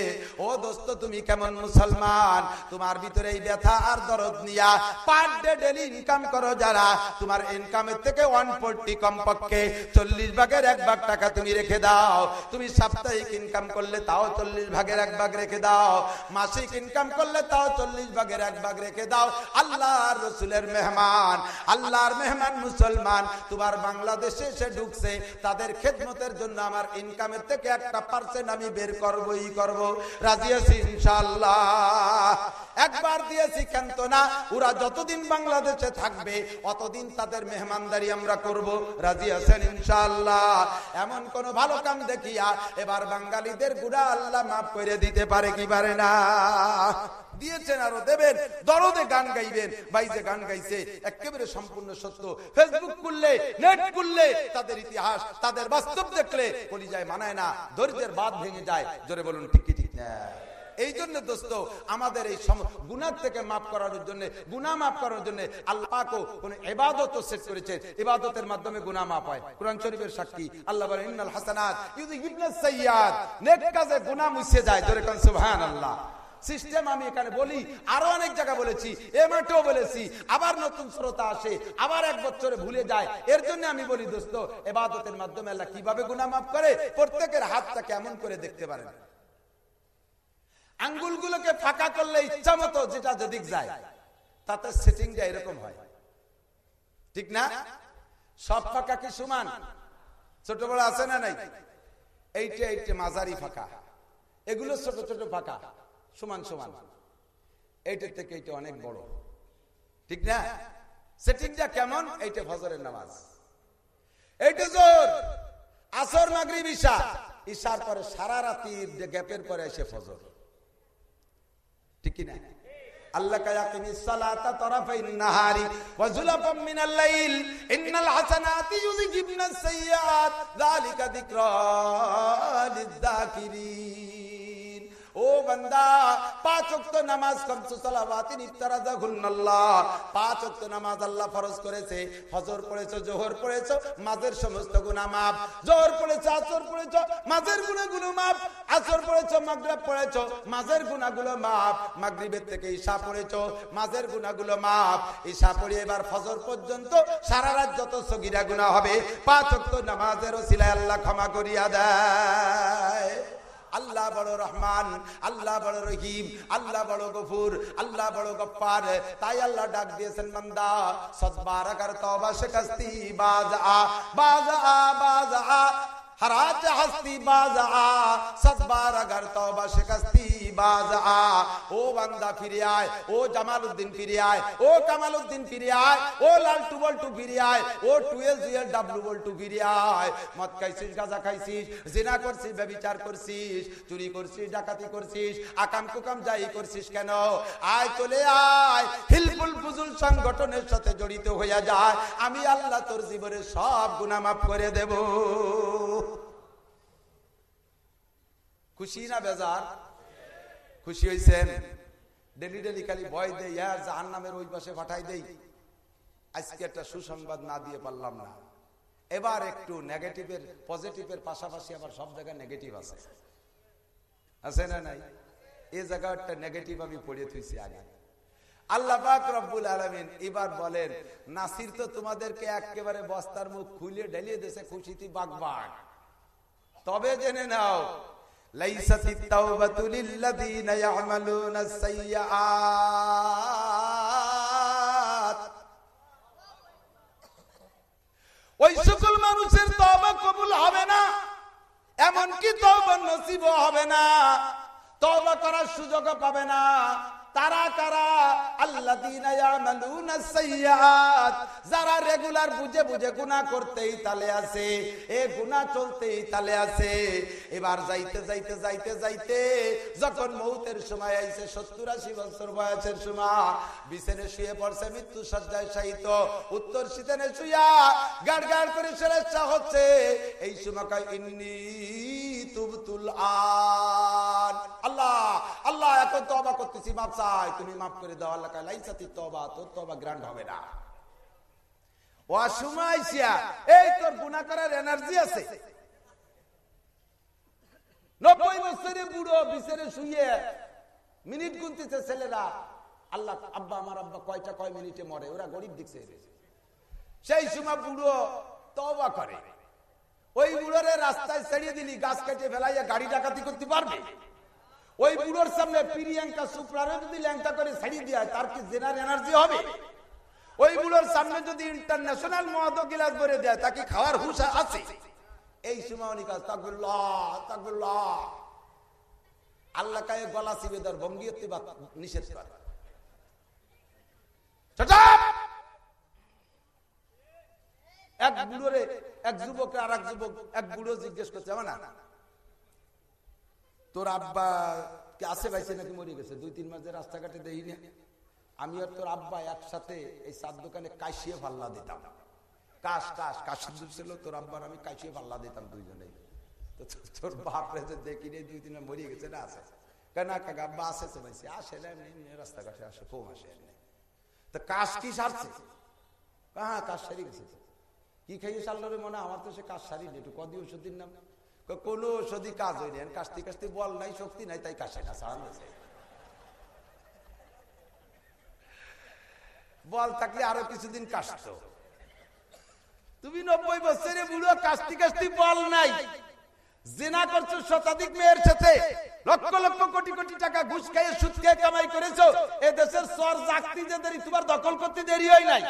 ও দোস্ত, তুমি কেমন মুসলমান? তোমার ভিতরে এই ব্যথা আর দরদ নিয়া পার ডে ডেলি ইনকাম করো যারা। তোমার ইনকামের থেকে ওয়ান ফোরটি কমপক্ষে চল্লিশ ভাগের এক ভাগ টাকা তুমি রেখে দাও। তুমি সাপ্তাহিক ইনকাম করলে তাও চল্লিশ ভাগের এক ভাগ রেখে দাও। মাসিক ইনকাম করলে তাও চল্লিশ ভাগের এক ভাগ রেখে দাও। আল্লাহর রসুলের মেহমান, আল্লাহর মেহমান মুসলমান, তোমার বাংলাদেশে এসে ঢুকছে, তাদের খেদমতের জন্য আমার ইনকামের থেকে একটা পার্সেন্ট আমি বের করবই করব। রাজি আছি একবার দিয়েছি কেন না ওরা যতদিন বাংলাদেশে থাকবে, অতদিন তাদের মেহমানদারি আমরা করব। রাজি আছেন ইনশাল্লাহ এমন কোন ভালো কাম দেখিয়া এবার বাঙালিদের গুড়া আল্লাহ মাফ করে দিতে পারে কি পারে না। দিয়েছেন আরও, দেবেন, দরদে গান গাইবেন যে গান গাইছে, একেবারে সম্পূর্ণ সত্য। ফেসবুক করলে নেট করলে তাদের ইতিহাস, তাদের বাস্তব দেখলে কলিজায় মানায় না দরিদ্রের বাদ ভেঙে যায়। জোরে বলুন, ঠিক ঠিক না? এই জন্য দোস্ত, আমাদের এই গুনার থেকে মাফ করানোর জন্য গুনা মাফ করার জন্য আল্লাহকে কোন এবাদত সেট করেছেন ইবাদতের মাধ্যমে গুনা মাফ হয়। কোরআন শরীফের সাক্ষী। আল্লাহ ইন্নাল হাসানাত নেক কাজে গুনাহ মুছে যায়, জোরে সুবহানাল্লাহ। সিস্টেম আমি এখানে বলি, আরও অনেক জায়গা বলেছি বলেছি, আবার নতুন শ্রোতা আসে, আবার এক বছরে ভুলে যায়। এর জন্য আমি বলি, দোস্ত, এবাদতের মাধ্যমে আল্লাহ কীভাবে গুনাহ মাফ করে? প্রত্যেকের হাতটা কেমন করে দেখতে পারেন। আঙ্গুলগুলোকে ফাঁকা করলে ইচ্ছা মতো যেটা যেদিক যায়, তাতে সেটিংটা এরকম হয়। ঠিক না? সব ফাঁকা কি সমান? ছোট বড় আছে না নাই? এইটা এইটা মাঝারি ফাঁকা। এগুলো ছোট ছোট ফাঁকা, সমান সমান। এইটার থেকে এইটা অনেক বড়। ঠিক না? সেটিংটা কেমন? এইটা ফজরের নামাজ। এইটা জোর আসর, মাগরিব, ঈশা। ঈশার পরে সারা রাতির গ্যাপের পরে এসে ফজর। ঠিক না আল্লাহ কায়াকিমি সালাতা তরাফাইন নাহারি ওয়া যুলাফাম মিনাল লাইল। ইন্নাল হাসানাতি ইউযিবনাস সাইয়্যাত। যালিকা যিকরা লিয-যাকিরিন ও বান্দা, পাঁচ ওয়াক্ত নামাজ খামসু সালাওয়াতিন ইফতারাজাহুন্নাল্লাহ পাঁচ ওয়াক্ত নামাজ আল্লাহ ফরজ করেছে। ফজর পড়েছো, জোহর পড়েছো, মাঝের সমস্ত গুনাহ maaf জোহর পড়েছো, আসর পড়েছো, মাঝের গুনাহগুলো maaf আসর পড়েছো, মাগরিব পড়েছো, মাঝের গুনাহগুলো maaf মাগরিবের থেকে ঈশা পড়েছো, মাঝের গুনাহগুলো maaf ঈশা পড়ে এবার ফজর পর্যন্ত সারা রাত যত সগীরা গুনাহ হবে, পাঁচ ওয়াক্ত নামাজের ওসিলায় আল্লাহ ক্ষমা করিয়া দেয়। আল্লাহ বড় রহমান, আল্লাহ বড় রহিম, আল্লাহ বড় গফুর, আল্লাহ বড় গপ্পার তাই আল্লাহ ডাক দিয়েছেন, বান্দা সৎবার আগার তওবা শিকস্তি বাজ আ বাজ আ বাজ আ হারাত হস্তি বাজ তওবা শিকস্তি বাজ। ও বান্দা ও ও ও ফিরে আয়, ও খাইছিস করছিস, ব্যবিচার করছিস, চুরি করছিস, ডাকাতি করছিস, আকাম কুকাম যাই করছিস কেন? আয় চলে আয়, হিলফুল ফুজুল সংগঠনের সাথে জড়িত হইয়া যায়। আমি আল্লাহ তোর জীবনের সব গুনাহ মাফ করে দেব। খুশি না বেজার? খুশি হয়েছেন ডেলি ডেলি খালি ভয় দেই ইয়ার জাহান নামের ওই পাশে পাঠাই দেই। আজকে একটা সুসংবাদ না দিয়ে পারলাম না। এবার একটু নেগেটিভের, পজিটিভের পাশাপাশি আবার সব জায়গায় নেগেটিভ আছে। আছে না নাই? এই জায়গাটা নেগেটিভ আমি পড়ে থুইছি আগে। আল্লাহ পাক রব্বুল আলামিন এবার বলেন, নাসির তো তোমাদেরকে একেবারে বস্তার মুখ খুলে ঢেলিয়ে দেশে খুশিতে বাগবাগ। তবে জেনে নাও লাইসাতিত তাওবাতু লিল্লাযীনা ইয়ামালুনা সাইয়্যাত। ওই সকল মানুষের তওবা কবুল হবে না, এমনকি তওবা নসিব হবে না। তওবা করার সুযোগও পাবে না। তারা কারা যারা রেগুলার বুঝে বুঝে গুনাহ করতেই তালে আছে, এ গুনাহ চলতেই তালে আছে। এবার যাইতে যাইতে যাইতে যাইতে, যখন মৌতের সময় আইছে 70 80 বছর বয়সের সময় বিছানে শুয়ে পড়ছে, মৃত্যু সজ্জায় শায়িত, উত্তর শীতনে শুয়া গাড় গাড় করে সেরেচ্ছা হচ্ছে, এই সময় ইন্নী তুবতুল আল্লাহ আল্লাহ, এখন তওবা করতেছি মাপ চাই তুমি মাফ করে দাও, আল্লাহ তওবা, তোর তওবা গ্রান্ট হবে না। মিনিট গুনতেছে ছেলেরা। আল্লাহ, আব্বা, আমার আব্বা কয়টা, কয় মিনিটে মরে? ওরা গরিব দিকছে সেই সময় বুড়ো তওবা করে। ওই বুড়োরে রাস্তায় ছেড়িয়ে দিলি, গাছ কেটে ফেলাইয়া গাড়ি ডাকাতি করতে পারবে? ওই বুড়োর সামনে প্রিয়াঙ্কা সুপ্রারে যদি ল্যাংটা করে ছাড়িয়ে দেয়, তার কি জেনার এনার্জি হবে? ওই বুড়োর সামনে যদি ইন্টারন্যাশনাল মদ গিলাস ভরে দেয় তাকে খাওয়ার হুশ আছে? এই সময় অনেক তাকুল্লাহ তাকুল্লাহ আল্লাহ কায়ে গলা চিবে ধর ভঙ্গিয়তে নিষেধ করে। এক বুড়োরে, এক যুবক আর এক যুবক, এক বুড়ো জিজ্ঞেস করছে আমার না? তোর আব্বা কে আসে পাইছে নাকি মরে গেছে? দুই, তিন মাসের রাস্তাঘাটে দেই না। আমি আর তোর আব্বা একসাথে এই সাত দোকানে কাশিয়ে পাল্লা দিতাম। কাশ কাশ কাশির ছিল, তোর আব্বার আমি কাশিয়ে পাল্লা দিতাম দুইজনে তো তোর বাপ রেছে দেখি রে দুই, তিন মরে গেছে, না আসে কেন কাকা, আব্বা আসে তো পাইছে আসে রাস্তাঘাটে আসে, কম আসে তো কাশ কি সারছে? হ্যাঁ কাশ সারি গেছে কি খাইয়ে সারলো রে মনে আমার তো সে কাজ সারি একটু কদি ওষুধের নাম। কোনো ওষুধই কাজ হয়নি কাশতে কাশতে বল নাই, শক্তি নাই, তাই কাশে না সারান বল থাকলে আরও কিছুদিন কাশত। তুমি নব্বই বছরে বুড়ো, কাশতি কাশতি বল নাই। জেনা করছ শতাধিক মেয়ের সাথে। লক্ষ লক্ষ কোটি কোটি টাকা ঘুষ খাইয়ে, সুদ খেয়ে কামাই করেছ। এ দেশের সর জাগতি যে দেরি, তোমার দখল করতে দেরি হয় নাই।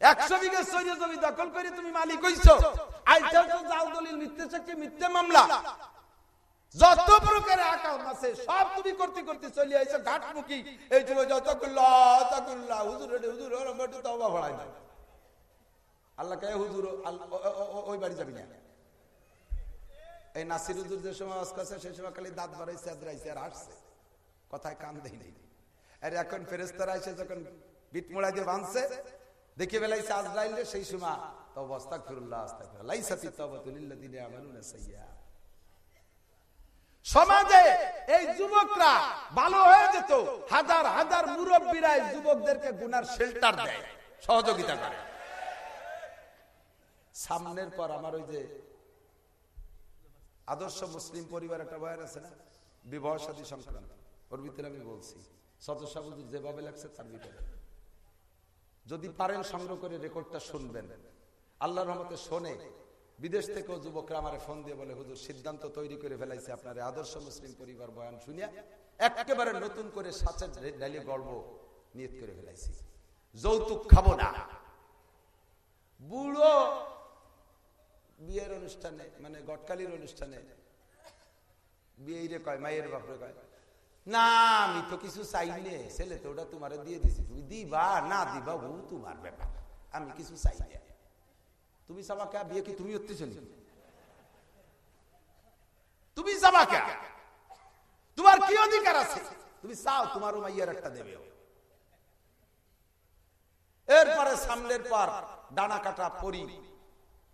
একশো বিঘা সৈন্য জমি দখল করে তুমি মালিক হইছো। আইসা জাল দলিল, মিথ্যে সাক্ষী, মিথ্যে মামলা। যত আছে, সব তুমি করতে করতে চলে আইছো ঘাটমুখী। এই ততগুল্লাহ হুজুর তওবা না আল্লাহ কে হুজুর ওই বাড়ি যাবি না। এই নাসির হুজুর যে সময় আজকে সেই সময় খালি দাঁত বাড়াইছে আদ্রাইছে আর হাসছে কথায় কান দেই নেই। আর এখন ফেরেস্তারা এসে যখন বিট মোড়া দিয়ে বাঁধছে দেখে বেলাইছে আজরাইলে সেই সময়। তবে আস্তাগফিরুল্লাহ। আস্তাগফিরুল্লাহ লাইসাতি তাওবাতুলিল্লাযিনা ইয়ামালুনা সাইয়্যাত সমাজে এই যুবকরা ভালো হয়ে যেত, হাজার হাজার মুরব্বীরা যুবকদেরকে গুনার শেল্টার দেয়, সহযোগিতা করে। সামনের পর আমার ওই যে আদর্শ মুসলিম পরিবার একটা বয়ান আছে না? বিবাহ সাদী সংক্রান্ত। ওর ভিতরে আমি বলছি সদস্য যেভাবে লাগছে তার ভিতরে। যদি পারেন সংগ্রহ করে রেকর্ডটা শুনবেন। আল্লাহর রহমতে শোনে। বিদেশ থেকেও যুবকরা আমার ফোন দিয়ে বলে হুজুর সিদ্ধান্ত তৈরি করে ফেলাইছে আপনার। আদর্শ মুসলিম পরিবার বয়ান শুনিয়া একেবারে নতুন করে সাচের ডালি গল্প নিয়ত করে ফেলাইছি। যৌতুক খাব না। বুড়ো বিয়ের অনুষ্ঠানে মানে গটকালির অনুষ্ঠানে বিয়ে কয় মায়ের বাপরে কয় না আমি তো কিছু চাইলে, ছেলে তো ওটা তোমার দিয়ে দিছি। তুমি দিবা, না দিবা, ও তোমার ব্যাপার। আমি কিছু চাই তুমি সাবাকে বিয়ে কি তুমি তুমি সাবাকে তোমার কি অধিকার আছে? তুমি চাও মাইয়ার একটা দেবে এরপরে সামনের পর ডানা কাটা পরি।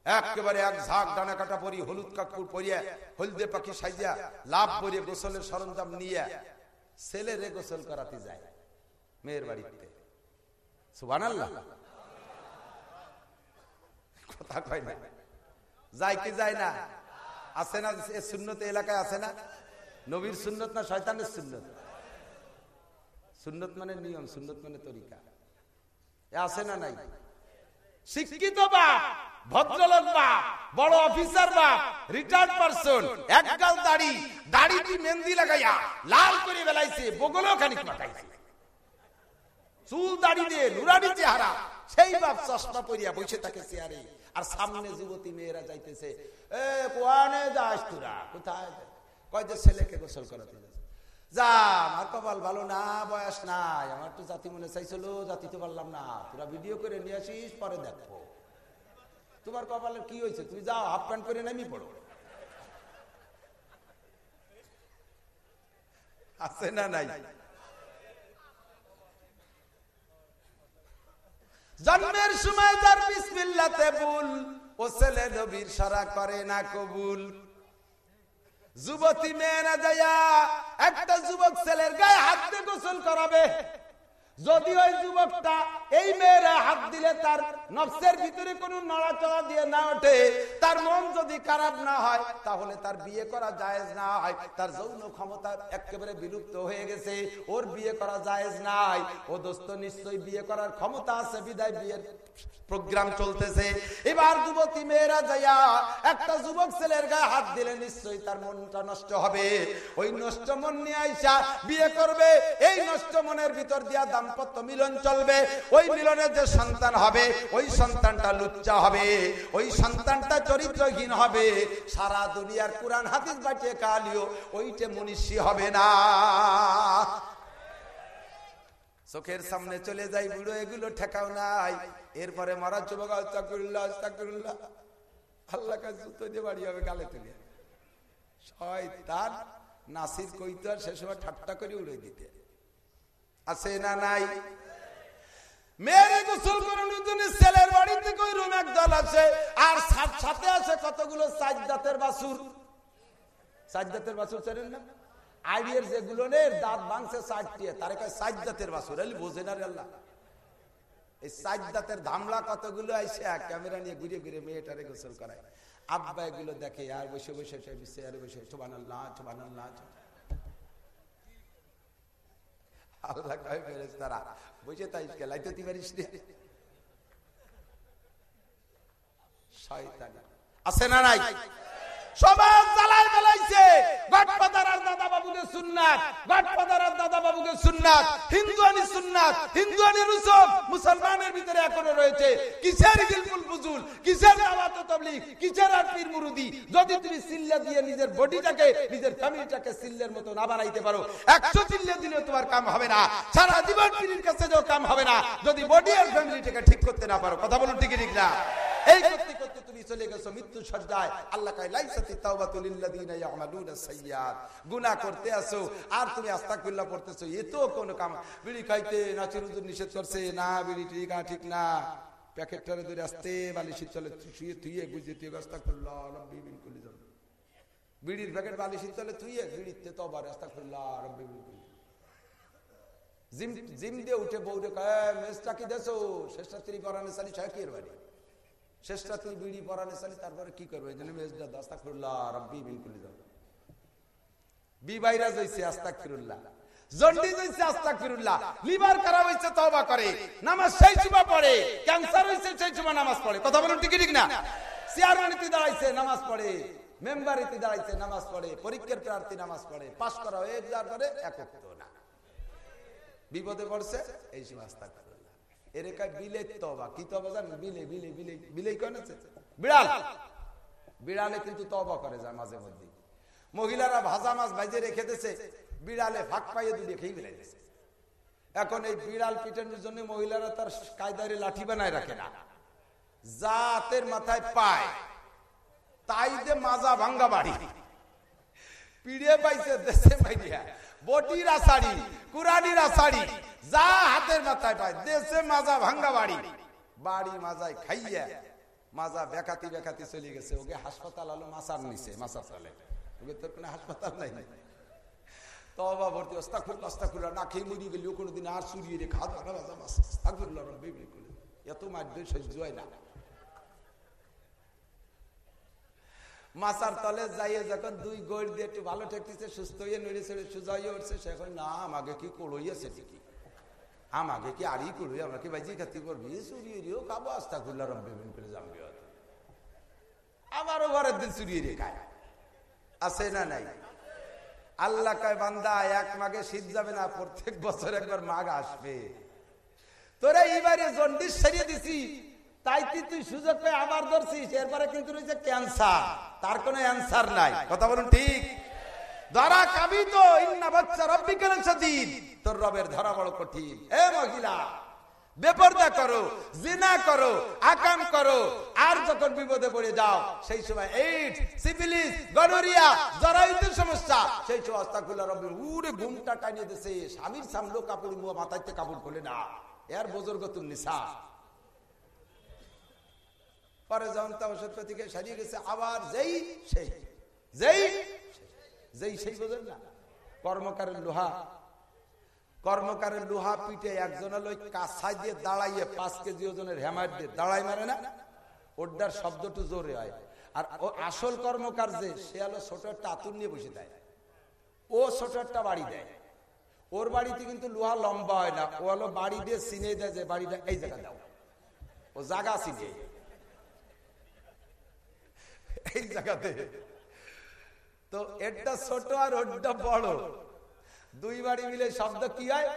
একেবারে এক ঝাঁক ডানা কাটা পরি, হলুদ কাকুর পরিয়া, হলদে পাখি সাইজা, লাভ পরিয়ে গোসলের সরঞ্জাম নিয়ে ছেলে রে গোসল করাতে যায়, মেয়ের বাড়িতে। সুবান কথা কয় না। যায় কি যায় না? আছে না শূন্যত এলাকায় আছে না? নবীর সুন্নত না শয়তানের সুন্নত? সুন্নত মানে নিয়ম, সুন্নত মানে তরিকা। এ আছে না নাই? শিক্ষিত বাপ! ভদ্রলোক বাপ বড় অফিসার বাপ রিটায়ার্ড পারসন একগাল দাড়ি, দাড়িটি মেহেন্দি লাগাইয়া লাল করে বেলাইছে, বগলও খানিক পাঠাইছে চুল দাড়ি দিয়ে নুরানি চেহারা, সেই বাপ চশমা পরিয়া বসে থাকে চেয়ারে। আর সামনে যুবতী মেয়েরা যাইতেছে, এ, কোয়ানে যাস তোরা? কোথায়? কয় যে, ছেলেকে গোসল করাতে। যা, আমার কপাল ভালো না, বয়স নাই। আমার তো জাতি মনে চাইছিল, জাতি তো পারলাম না। তোরা ভিডিও করে নিয়ে আসিস, পরে দেখব। তোমার কপালে কি হয়েছে? তুমি যাও হাফ প্যান্ট পরে নামি পড়ো। আছে না নাই? জন্মের সময় তার বিসমিল্লাতে ভুল, ও ছেলে নবীর সারা করে না কবুল। যুবতী মেয়েরা যাইয়া একটা যুবক ছেলের গায়ে হাত দিয়ে গোসল করাবে। যদি ওই যুবকটা এই মেয়েরা হাত দিলে তার নফসের ভিতরে কোনো নড়াচড়া দিয়ে না ওঠে, তার মন যদি খারাপ না হয়, তাহলে তার বিয়ে করা জায়েজ না হয়। তার যৌন ক্ষমতা একেবারে বিলুপ্ত হয়ে গেছে, ওর বিয়ে করা জায়েজ নাই। ও দোস্ত নিশ্চয়ই বিয়ে করার ক্ষমতা আছে, বিদায় বিয়ের প্রোগ্রাম চলতেছে। এবার যুবতী মেয়েরা যাইয়া একটা যুবক ছেলের গায়ে হাত দিলে নিশ্চয়ই তার মনটা নষ্ট হবে। ওই নষ্ট মন নিয়ে আইসা বিয়ে করবে, এই নষ্ট মনের ভিতর দিয়া দাম্পত্য মিলন চলবে। ওই মিলনের যে সন্তান হবে, ওই সন্তানটা লুচ্চা হবে, ওই সন্তানটা চরিত্রহীন হবে। সারা দুনিয়ার কোরআন, হাদিস বাটিয়ে কালিও ওইটে মনীষী হবে না। চোখের সামনে চলে যাই বুড়ো, এগুলো ঠেকাও নাই। এরপরে মারা যুবক আল্লাহ নাসির কইতো আর সে সময় ঠাট্টা করে উড়ে দিতে। আছে না নাই? মেয়েরে গোসল করানোর জন্য ছেলের বাড়িতে কই রুম এক দল আছে? আর সাথ- আছে কতগুলো সাজদাতের বাসুর? সাজদাতের বাসুর চেনেন না? আইডিয়ার যেগুলো নে, দাঁত ভাঙছে চারটি তারে কয় সাজদাতের বাসুর? আলি বোঝে না আল্লাহ। এই সাজদাতের ধামলা কতগুলো আইসে ক্যামেরা নিয়ে ঘুরে ঘুরে মেয়েটারে গোসল করায়। আব্বা এগুলো দেখে, আর বসে বসে সে বসে আর বসে ছোবান আল্লাহ ছোবান আল্লাহ আল্লাহ কয় ফেরেস তারা বসে তাই খেলাইতে তুই পারিস আছে না নাই? সমাজ জ্বালায় আর দাদা বাবুকে সুন্নাত দাদা বাবুকে হিন্দুয়ানি হিন্দুয়ানি রুসুম মুসলমানের ভিতরে এখনও রয়েছে। কিসের কিসের দাওয়াত তাবলীগ, কিসের মুরুদি? যদি তুমি সিল্লা দিয়ে নিজের বডিটাকে, নিজের ফ্যামিলিটাকে সিল্লের মতো না পারো। 100 সিল্লে দিলে তোমার কাম হবে না। সারা জীবন পীরের কাছে যাও, কাম হবে না। যদি বডি আর ফ্যামিলিটাকে ঠিক করতে না পারো, কথা বলুন ঠিক না? এই চলে গেছো, মৃত্যু সজ্জায় আল্লাহ করতে আর তুমি পড়তেছো, এ তো কাম। বিড়ি খাইতে নিষেধ করছে, না বিড়ি ঠিক ঠিক না। প্যাকেটটারে আসতে চলে শুয়ে বুঝে তুই বিড়ির প্যাকেট থুইয়ে বিড়িতে জিম দিয়ে উঠে বউরে কয় মেসটা কি দেছো শেষটা স্ত্রী পরানে সালি বাড়ি। শেষটা তুই বিড়ি পরানে চালি, তারপরে কি করবে? এই জন্য মেজদা দাস্তাক ফিরুল্লাহ রব্বি বিবাইরা জইছে আস্তাক ফিরুল্লাহ জন্ডি জইছে আস্তাক ফিরুল্লাহ নামাজ পড়ে। নামাজ পড়ে। পরীক্ষার প্রার্থী নামাজ পড়ে। পাশ করা হয়ে বিপদে পড়ছে, এই সময় এর কি বিলে বিলে বিলে বিলেই বিড়াল। বিড়ালে কিন্তু করে যায় মাঝে মধ্যে। মহিলারা ভাজা মাছ রেখে বিড়ালে দিছে এখন এই বিড়াল পিটানোর জন্য মহিলারা তার কায়দারে লাঠি বানায় রাখে না। জাতের মাথায় পায়, তাই যে মাজা ভাঙ্গা বাড়ি। পিড়ে পাইছে দেশে বটির আষাড়ি কুরানির আষাড়ি যা হাতের মাথায় পায়। দেশে মাজা ভাঙ্গা বাড়ি। বাড়ি মাজায় খাইয়া মাজা বেকাতি বেকাতি চলে গেছে। ওকে হাসপাতাল হলো মাসার নিচে মাসার তলে। ওকে তোর কোনো হাসপাতাল নাই তবা ভর্তি অস্তাকুল্লা অস্তাকুল্লা না খেয়ে মরি গেলি কোনোদিন আর চুরিয়ে রে খাওয়া দাওয়া মাজা মাস আস্তাকুল্লা রব্বি বিলকুল এত মারবে সহ্য হয় না। মাসার তলে যাইয়ে যখন দুই গড় দিয়ে একটু ভালো ঠেকতেছে, সুস্থ হয়ে নড়ে উঠছে, সে এখন না, আমাকে কি কড়ইয়েছে ঠিকই? আমাকে কি আরই করবি আমাকে বাইজি খাতি করবি? চুরি রেও খাব আস্তা খুল্লা রব্বেন করে জানবি আবারও ঘরের দিন চুরি রে খায়। আছে না নাই? আল্লাহ কয়, বান্দা, এক মাগে শীত যাবে না, প্রত্যেক বছর একবার মাঘ আসবে। তোরা এইবারে জন্ডিস সেরিয়ে দিছি। তাই তুই তুই সুযোগ পেয়ে আবার ধরছিস। এরপরে কিন্তু রয়েছে ক্যান্সার। তার কোনো অ্যান্সার নাই। কথা বলুন ঠিক? ধরা কাবি তো ইন্না বাচ্চা রব্বি কেন সদিন তোর রবের ধরা বড় কঠিন। এ মহিলা, বেপরদা করো, জিনা করো, আকাম করো, আর যখন বিপদে পড়ে যাও, সেই সময় এইডস সিফিলিস, গনোরিয়া জরায়ুতের সমস্যা, সেই সময় আস্তাকুল্লাহ রব্বি উড়ে ঘুমটা টানিয়ে দিছে। স্বামীর সামলো কাপড় মুয়া মাথাইতে কাপড় খুলে না। এর বুজুর্গ তুমি নিসা। পরে যখন তা ওষুধ সারিয়ে গেছে, আবার যেই, সেই, যেই যেই সেই বোঝেন না? কর্মকারের লোহা। কর্মকারের লোহা পিঠে একজনে লই কাছাই দিয়ে দাঁড়াইয়ে পাঁচ কেজি ওজনের হ্যামার দিয়ে দাঁড়াই মারে না? ওটার শব্দটু জোরে হয়। আর ও আসল কর্মকার যে, সে আলো ছোট একটা আতুর নিয়ে বসে দেয়। ও ছোট একটা বাড়ি দেয়। ওর বাড়িতে কিন্তু লোহা লম্বা হয় না। ও হলো বাড়ি দিয়ে চিনে দেয় যে, বাড়িটা এই জায়গা দাও। ও জায়গা চিনে এই জায়গাতে তো এটা ছোট আর ওটা বড়। দুই বাড়ি মিলে শব্দ কি হয়?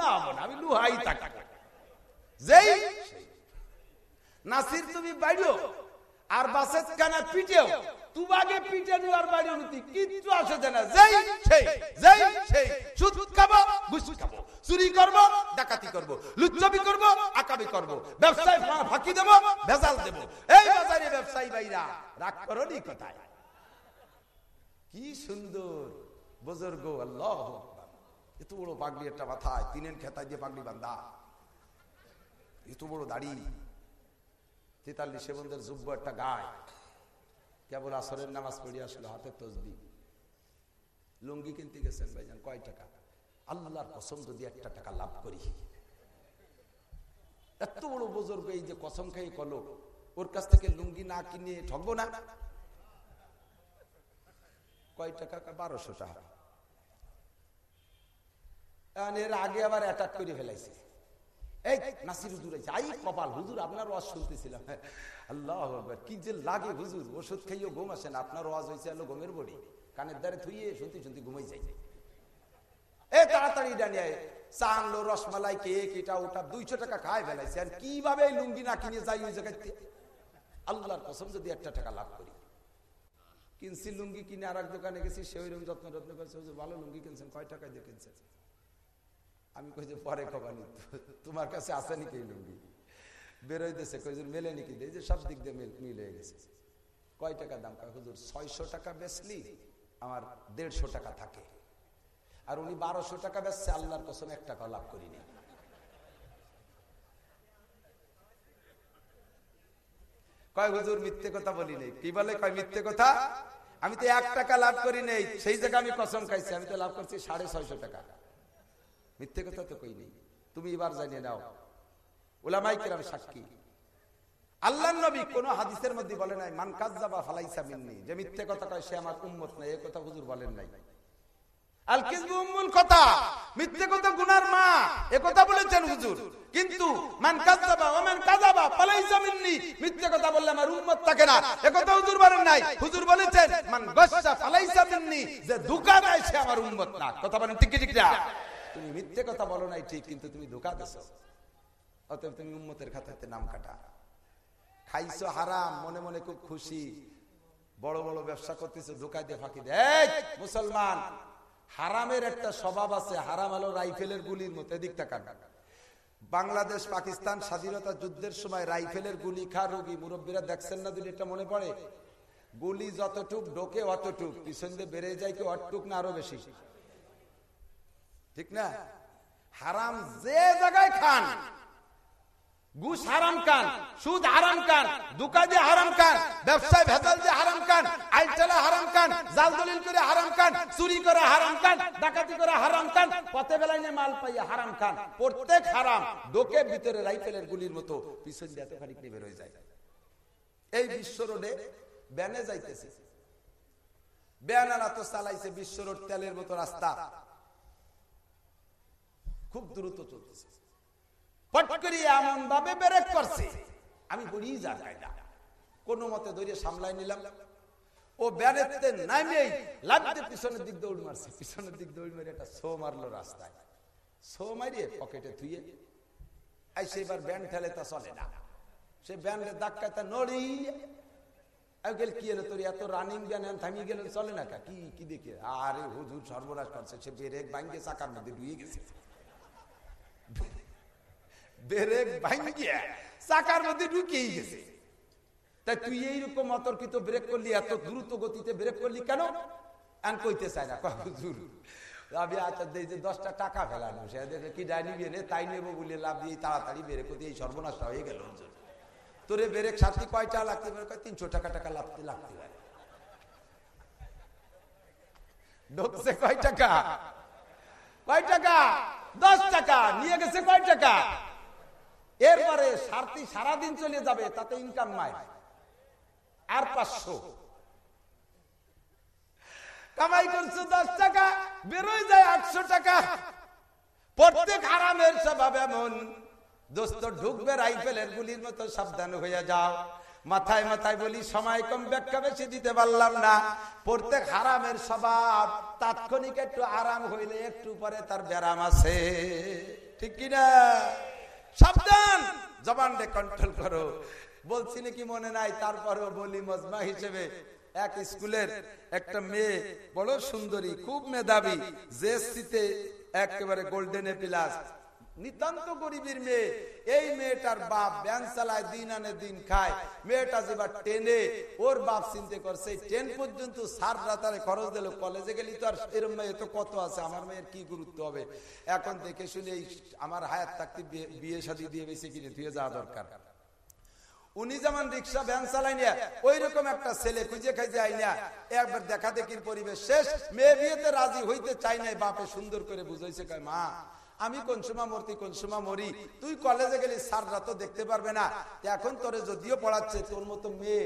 না, আমি লুহাই থাকি নাসির, তুমি আর বাসের কানা পিটেও। পিটে নেওয়ার উন্নতি কিচ্ছু আসে না। যেই সেই যেই সেই, সুদ খাব খাব, চুরি ডাকাতি আকাবি ব্যবসায় ফাঁকি ভেজাল এই বাজারে ব্যবসায়ী রাগ করো নি কোথায়? কি সুন্দর, বুজুর্গ, আল্লাহ এত বড় পাগড়ি একটা মাথায় তিনের খেতায় দিয়ে পাগড়ি বান্ধা এত বড় দাড়ি। তেতাল্লিশে বন্ধের যুব্য একটা গায়। কেবল আসরের নামাজ পড়িয়ে আসলো, হাতে তসবি। লুঙ্গি কিনতে গেছেন ভাইজান, কয় টাকা? আল্লাহর কসম যদি একটা টাকা লাভ করি। এত বড় বুজুর্গ এই যে কসম খাই কলো, ওর কাছ থেকে লুঙ্গি না কিনে ঠকবো না? কয় টাকা? বারোশো টাকা। এর আগে আবার অ্যাটাক করে ফেলাইছে। রসমালাই, কেক, এটা, ওটা, দুইশো টাকা খায় ফেলাইছে, আর কীভাবে লুঙ্গি না কিনে যাই ওই জায়গাতে? আল্লাহর কসম, যদি একটা টাকা লাভ করি। কিনছি লুঙ্গি, কিনে আর এক দোকানে গেছি, সে ওইরকম যত্ন যত্ন করছে ভালো লুঙ্গি কিনছেন, কয় টাকায় দিয়ে কিনছেন? আমি কই যে, পরে খবানি তোমার কাছে আসে নাকি এই লুঙ্গি? বেরোইতেছে, কই যে মেলে নাকি এই যে সব দিক দিয়ে মিল গেছে। কয় টাকা দাম? কয়, হুজুর, ছয়শো টাকা বেচলি, আমার দেড়শো টাকা থাকে। আর উনি বারোশো টাকা বেচছে, আল্লাহর কসম এক টাকা লাভ করিনি। কয়, হুজুর, মিথ্যে কথা বলি নেই। কি বলে? কয়, মিথ্যে কথা? আমি তো এক টাকা লাভ করি নেই, সেই জায়গায় আমি কসম খাইছি, আমি তো লাভ করছি সাড়ে ছয়শো টাকা। মিথ্যে কথা তো কই নেই। তুমি এবার জানিয়ে নাও। ওলামাই কিরাম সাক্ষী। আল্লাহ নবী কোন হাদিসের মধ্যে বলে নাই, মান কাজ্জাবা ফালাইসা মিন্নি যে মিথ্যে কথা কয় সে আমার উম্মত নাই। এই কথা হুজুর বলেন নাই। এ হুজুর। আমার না। এ কথা বলেন বলেছেন যে সে আমার কথা তুমি মিথ্যে কথা বলো নাই, ঠিক, কিন্তু তুমি ধোকা দেছ। অতএব তুমি উম্মতের খাতাতে নাম কাটা। খাইছো হারাম, মনে মনে খুব খুশি। বড় বড় ব্যবসা করতেছো, ধোকা দিয়ে ফাঁকি দেয়। মুসলমান, হারামের একটা স্বভাব আছে, হারাম আলো রাইফেলের গুলির মতো, এদিক টাকা বাংলাদেশ, পাকিস্তান স্বাধীনতা যুদ্ধের সময় রাইফেলের গুলি খা রোগী, মুরব্বীরা দেখছেন না যদি এটা মনে পড়ে? গুলি যতটুক, ঢোকে অতটুক, পিছন দিয়ে বেড়ে যায় কি অটুক না আরও বেশি? ঠিক না? হারাম যে জায়গায় খান, ঘুষ হারাম কান সুদ হারাম কান দুকা দিয়ে হারাম খান, ব্যবসায় ভেজাল দিয়ে হারাম খান আইটেলা হারাম খান, জাল দলিল করে হারাম খান, চুরি করে হারাম খান, ডাকাতি করে হারাম কান পথে বেলায় নিয়ে মাল পাইয়া হারাম খান, প্রত্যেক হারাম ডোকের ভিতরে রাইফেলের গুলির মতো পিছন দিয়ে এত খানিক বের হয়ে যায়। এই বিশ্ব রোডে ব্যানে যাইতেছে। বেয়ানারা তো চালাইছে বিশ্ব রোড তেলের মতো রাস্তা। খুব দ্রুত চলতেছে। পট করে এমন ভাবে ব্রেক করছে। আমি বলি যা কায়দা। কোনো মতে ধরে সামলাই নিলাম। ও ব্যানেতে নামেই লাগতে পিছনের দিক দৌড় মারছে। পিছনের দিক দৌড় মেরে একটা শো মারলো রাস্তায়। শো মারিয়ে পকেটে থুয়ে আই সেবার ব্যান্ড ঠেলে তা চলে না। সে ব্যান্ডের ধাক্কায় তা নড়ি আমি গেল, কি এলো তোর এত রানিং ব্যান থামিয়ে গেলে চলে না কা? কি কি দেখে? আরে হুজুর, সর্বনাশ করছে। সে ব্রেক ভাঙ্গে চাকার মধ্যে ডুয়ে গেছে। ব্রেক ভাঙ্গিয়ে চাকার মধ্যে ঢুকিয়ে গেছে। তাই তুই এইরকম অতর্কিত ব্রেক করলি, এত দ্রুত গতিতে ব্রেক করলি কেন? আন কইতে চাই না হুজুর, আমি দেই যে দশটা টাকা ফেলানো, সে দেখে কি ডাইনি বেরে, তাই নেব বলে লাভ দিয়ে তাড়াতাড়ি বেরে করতে, এই সর্বনাশটা হয়ে গেল। হুজুর তোরে ব্রেক সাথে কয়টা লাগতে পারে? তিনশো টাকা টাকা লাগতে লাগতে পারে। ঢুকছে কয় টাকা? কয় টাকা? দশ টাকা, নিয়ে গেছে কয় টাকা? এরপরে সারতি সারাদিন চলে যাবে, তাতে ইনকাম নাই। আর পাঁচশো। কামাই করছ দশ টাকা, বেরোয় যায় আটশো টাকা। প্রত্যেক আরামের স্বভাব এমন। দোস্ত, ঢুকবে রাইফেলের গুলির মতো সাবধান হয়ে যাও। মাথায় মাথায় বলি, সময় কম ব্যাখ্যা বেশি দিতে পারলাম না। প্রত্যেক হারামের স্বভাব তাৎক্ষণিক একটু আরাম হইলে একটু পরে তার ব্যারাম আছে। ঠিক কিনা? সাবধান। জবানটা কন্ট্রোল করো। বলছি নাকি মনে নাই? তারপরেও বলি মজমা হিসেবে। এক স্কুলের একটা মেয়ে, বড় সুন্দরী, খুব মেধাবী জেএসসিতে একেবারে গোল্ডেন এ প্লাস নিতান্ত গরিবের মেয়ে। এই মেয়েটার বাপ ব্যান চালায়, দিন আনে, দিন খায়। মেয়েটা যেবার টেনে, ওর বাপ চিন্তা করছে টেন পর্যন্ত সার রাতারে খরচ দিল, কলেজে গেলি তো আর এরম মেয়ে তো কত আছে? আমার মেয়ের কি গুরুত্ব হবে? এখন দেখে শুনে এই আমার হায়াত থাকতে বিয়ে- বিয়ে দিয়ে বেশি কিনে ধুয়ে যাওয়া দরকার। উনি যেমন রিক্সা ভ্যান চালাই নিয়ে ওই রকম একটা ছেলে খুঁজে খাইতে আই না একবার দেখা দেখির পরিবেশ শেষ। মেয়ে বিয়েতে রাজি হইতে চাই নাই, বাপে সুন্দর করে বুঝাইছে, কয়, মা আমি কোন সময় মরতি, কোন সময় মরি? তুই কলেজে গেলি, স্যাররা তো দেখতে পারবে না। এখন তোরে যদিও পড়াচ্ছে, তোর মতো মেয়ে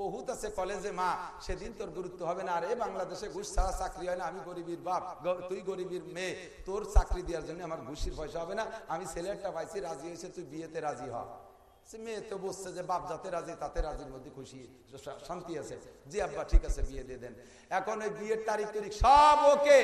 বহুত আছে কলেজে মা। সেদিন তোর গুরুত্ব হবে না। আর বাংলাদেশে ঘুষ ছাড়া চাকরি হয় না। আমি গরিবীর বাপ। তুই গরিবীর মেয়ে। তোর চাকরি দেওয়ার জন্য আমার ঘুষির পয়সা হবে না। আমি ছেলেটা পাইছি, রাজি হয়েছে, তুই বিয়েতে রাজি হ। মেয়ে তো বুঝছে যে বাপ যাতে রাজি তাতে রাজির মধ্যে খুশি শান্তি আছে। জি আব্বা, ঠিক আছে, বিয়ে দিয়ে দেন। এখন ওই বিয়ের তারিখ তারিখ সব ওকে।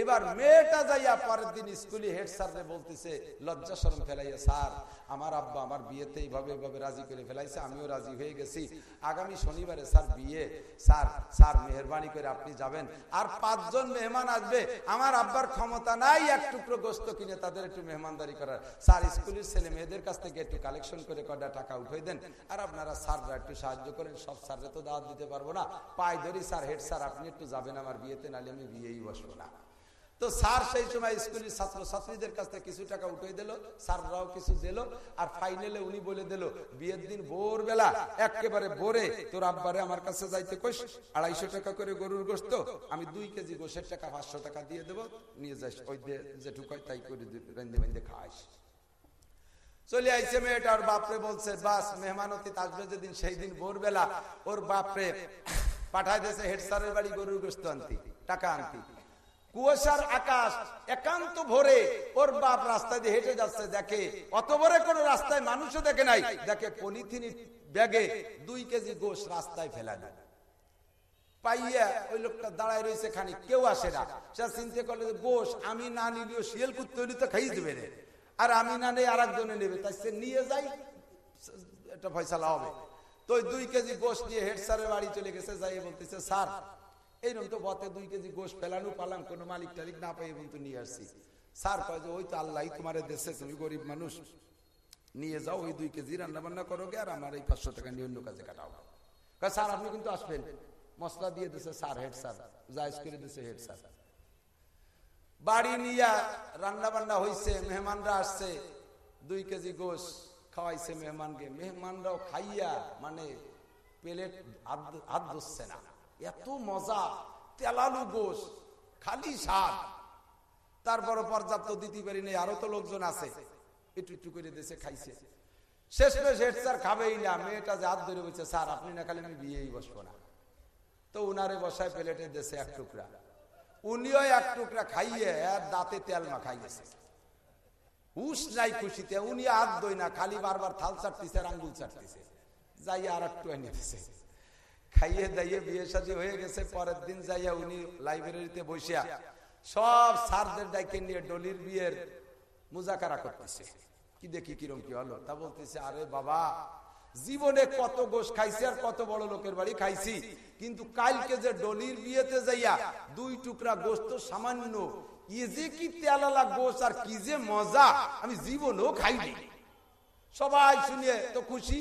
এবার মেয়েটা যাইয়া পরের দিন স্কুলে হেড স্যাররে বলতেছে, লজ্জা শরম ফেলাইয়া স্যার আমার আব্বা আমার বিয়েতে এইভাবে এইভাবে রাজি করে ফেলাইছে, আমিও রাজি হয়ে গেছি। আগামী শনিবারে স্যার বিয়ে। স্যার স্যার, মেহরবানি করে আপনি যাবেন। আর পাঁচজন মেহমান আসবে। আমার আব্বার ক্ষমতা নাই এক টুকরো গোস্ত কিনে তাদের একটু মেহমানদারি করার। স্যার, স্কুলের ছেলে মেয়েদের কাছ থেকে একটু কালেকশন করে কটা টাকা উঠে দেন। আর আপনারা স্যাররা একটু সাহায্য করেন, সব স্যাররা তো দাওয়াত দিতে পারব না। পাই ধরি, স্যার, হেড স্যার, আপনি একটু যাবেন আমার বিয়েতে, নাহলে আমি বিয়েই বসবো না। তো স্যার সেই সময় স্কুলের ছাত্র ছাত্রীদের কাছ থেকে কিছু টাকা উঠে দিল, স্যাররাও কিছু দিল, আর ফাইনালে উনি বলে দিল, বিয়ের দিন ভোরবেলা একেবারে ভোরে তোর আব্বারে আমার কাছে যাইতে কইস, আড়াইশো টাকা করে গরুর গোস্ত আমি দুই কেজি গোসের টাকা, পাঁচশো টাকা দিয়ে দেবো, নিয়ে যাস, ওই যেটুকু তাই করে বেঁধে বেঁধে খাওয়াইস চলে আইছে মেয়েটা, ওর বাপরে বলছে, বাস মেহমানতি আসবে যেদিন সেই দিন ভোরবেলা ওর বাপরে পাঠাই দিয়েছে, হেড স্যারের বাড়ি গরুর গোস্ত আনতি, টাকা আনতি। কুয়াশার আকাশ একান্ত ভোরে ওর বাপ রাস্তা দিয়ে হেঁটে যাচ্ছে, দেখে। অত ভোরে কোনো রাস্তায় মানুষও দেখে নাই। দেখে পলিথিনি ব্যাগে দুই কেজি গোস রাস্তায় ফেলা দেয়। পাইয়া ওই লোকটা দাঁড়ায় রয়েছে খানি কেউ আসে না। সে চিন্তা করলে গোশ, আমি না নিলেও শিয়াল কুত্তে তো খাই দেবে রে। আর আমি না নেই আর একজনে নেবে। তাই সে নিয়ে যাই এটা ফয়সালা হবে। তো ওই দুই কেজি গোশ নিয়ে হেড স্যারের বাড়ি চলে গেছে যাই বলতেছে, স্যার এইরকম তো বতে দুই কেজি গোশ ফেলানো পালাম, কোনো মালিক টালিক না পাই এবং তো নিয়ে আসছি। স্যার কয় যে, ওই তো আল্লাহ তোমার দেশে তুমি গরিব মানুষ। নিয়ে যাও, ওই দুই কেজি রান্না বান্না করো গে, আর আমার এই পাঁচশো টাকা নিয়ে অন্য কাজে কাটাও। স্যার, আপনি কিন্তু আসবেন। মশলা দিয়ে দিছে স্যার, হেড স্যার। জায়জ করে দিছে হেড স্যার। বাড়ি নিয়া রান্না বান্না হইছে, মেহমানরা আসছে, দুই কেজি গোশ খাওয়াইছে মেহমানকে। মেহমানরাও খাইয়া মানে প্লেট হাত ধরছে না। এত মজা, তেলালু গোশ, খালি স্বাদ। তারপর পর্যাপ্ত দিতে পারি নেই, আরও তো লোকজন আছে। একটু একটু করে দেশে খাইছে। শেষ মেশ হেড স্যার খাবেই না মেয়েটা যে হাত ধরে বলছে, স্যার, আপনি না খালি আমি বিয়েই বসবো না। তো উনারে বসায় প্লেটে দেশে এক টুকরা। উনিও এক টুকরা খাইয়ে দাঁতে তেল মাখাই গেছে। হুশ নাই খুশিতে, উনি আর দই না খালি বারবার থাল চাটতিছে আর আঙ্গুল চাটতিছে যাই আর একটু এনে খাইয়ে দাইয়ে বিয়ে সাজি হয়ে গেছে, পরের দিন যাইয়া উনি লাইব্রেরিতে বসিয়া সব সারদের ডাইকে নিয়ে ডলির বিয়ের মুজাকারা করতেছে। কি দেখি, কিরম কি হলো? তা বলতেছে, আরে বাবা, জীবনে কত গোশ খাইছি আর কত বড় লোকের বাড়ি খাইছি, কিন্তু কালকে যে ডলির বিয়েতে যাইয়া দুই টুকরা গোস্ত সামান্য ইয়ে যে কি তেলালা গোশ আর কি যে মজা, আমি জীবনেও খাইনি। সবাই শুনিয়ে তো খুশি।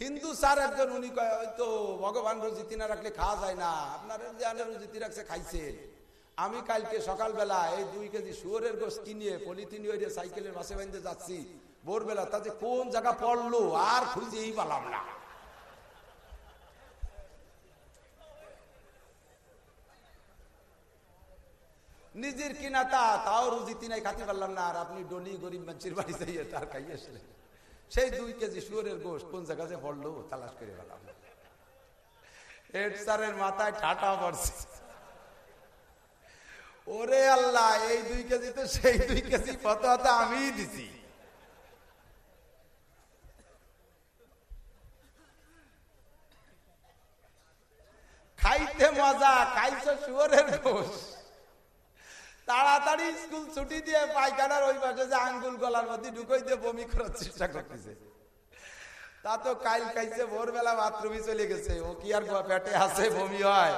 হিন্দু স্যার একজন, উনি ওই তো ভগবান রুজিতি না রাখলে খাওয়া যায় না। আপনার রুজিতি রাখছে খাইছেন আমি কালকে সকালবেলা এই দুই কেজি শুয়োরের গোস কিনিয়ে পলিথিন সাইকেলের মাসে বাঁধতে যাচ্ছি। ভোরবেলা তাতে কোন জায়গা পড়ল, আর খুঁজেই পালাম না। নিজের কিনা তা, তাও রুজিতি নাই খাতে পারলাম না, আর আপনি ডলি গরিব মানুষের বাড়ি যাইয়ে তার খাই আসলেন। সেই দুই কেজি শুয়োরের গোশ কোন জায়গাতে পড়ল তালাশ করে পেলাম হেড মাথায় ঠাটা পড়ছে। ওরে আল্লাহ, এই দুই কেজি তো সেই দুই কেজি ফতোয়াতে আমি দিছি। খাইতে মজা, খাইছো শুয়োরের গোশ। তাড়াতাড়ি স্কুল ছুটি দিয়ে পায়খানার ওই পাশে যে আঙ্গুল গলার মধ্যে ঢুকই দিয়ে বমি করার চেষ্টা করতেছে। তা তো কাইল খাইছে, ভোরবেলা বাথরুমে চলে গেছে। ও কি আর পেটে আছে, বমি হয়।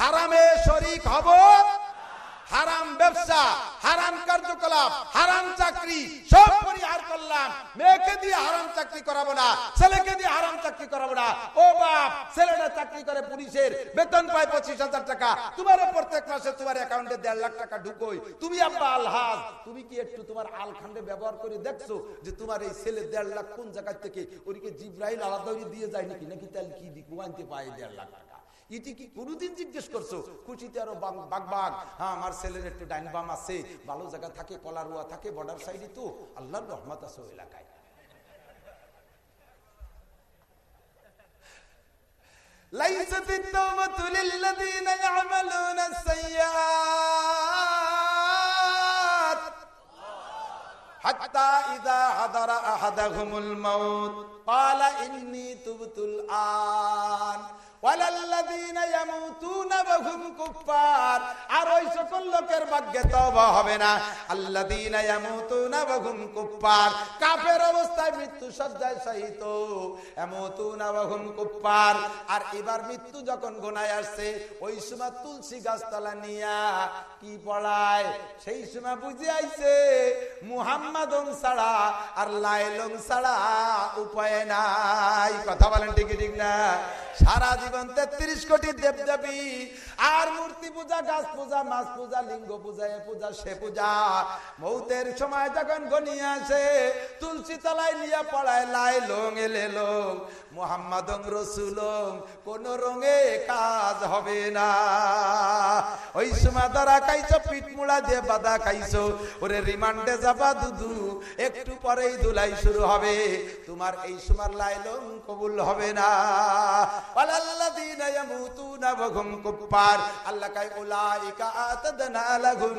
হারামে শরিক হব? হারাম ব্যবসা, হারাম কার্যকলাপ, হারাম চাকরি, সব পরিহার করলাম। মেয়েকে দিয়ে হারাম চাকরি করাবো না, ছেলেকে দিয়ে হারাম চাকরি করাবো না। ও বাপ, ছেলেটা চাকরি করে পুলিশের, বেতন পায় পঁচিশ হাজার টাকা। তোমার প্রত্যেক মাসে তোমার অ্যাকাউন্টে দেড় লাখ টাকা ঢুকোই তুমি আব্বা আলহাজ, তুমি কি একটু তোমার আলখান্ডে ব্যবহার করে দেখছ যে তোমার এই ছেলে দেড় লাখ কোন জায়গা থেকে ওদিকে জিব্রাহিল আলাদা দিয়ে যায় নাকি? নাকি তাহলে কি দিক? আনতে পায় দেড় লাখ টাকা। এটি কি কোনোদিন জিজ্ঞেস করছো খুশিতে আরো বাগ বাগ হ্যাঁ আমার ছেলের একটু ডাইন বাম আছে ভালো জায়গা থাকে কলারুয়া থাকে বর্ডার সাইডে তো আল্লাহর রহমত আছে ওই এলাকায় ليست التوبة للذين يعملون السيئات حتى إذا حضر أحدهم الموت قال إني تبت الآن আর মৃত্যু এবার মৃত্যু যখন গোনায় আসছে, ওই সময় তুলসী গাছতলা নিয়া কি পড়ায়? সেই সময় বুঝে আইছে, মুহাম্মাদন ছাড়া আর লাইলং ছাড়া উপায় নাই। কথা বলেন ঠিক ঠিক না? সারা জীবন তেত্রিশ কোটি দেব দেবী আর মূর্তি পূজা, গাছ পূজা, মাছ পূজা, লিঙ্গ পূজা, এ পূজা, সে পূজা। মৌতের সময় যখন গনিয়ে আসে, তুলসী তলায় নিয়ে পড়ায় লাই লোং, এলে লোং। মোহাম্মদ রসুল, কোন রঙে কাজ হবে না। ওই সময় দ্বারা খাইছো, পিঠ মুড়া দিয়ে বাদা খাইছো। ওরে রিমান্ডে যাবা দুদু, একটু পরেই দুলাই শুরু হবে। তোমার এই সময় লাইলং কবুল হবে না। আল্লাহ কাই উলাইকা আতাদনা লাহুম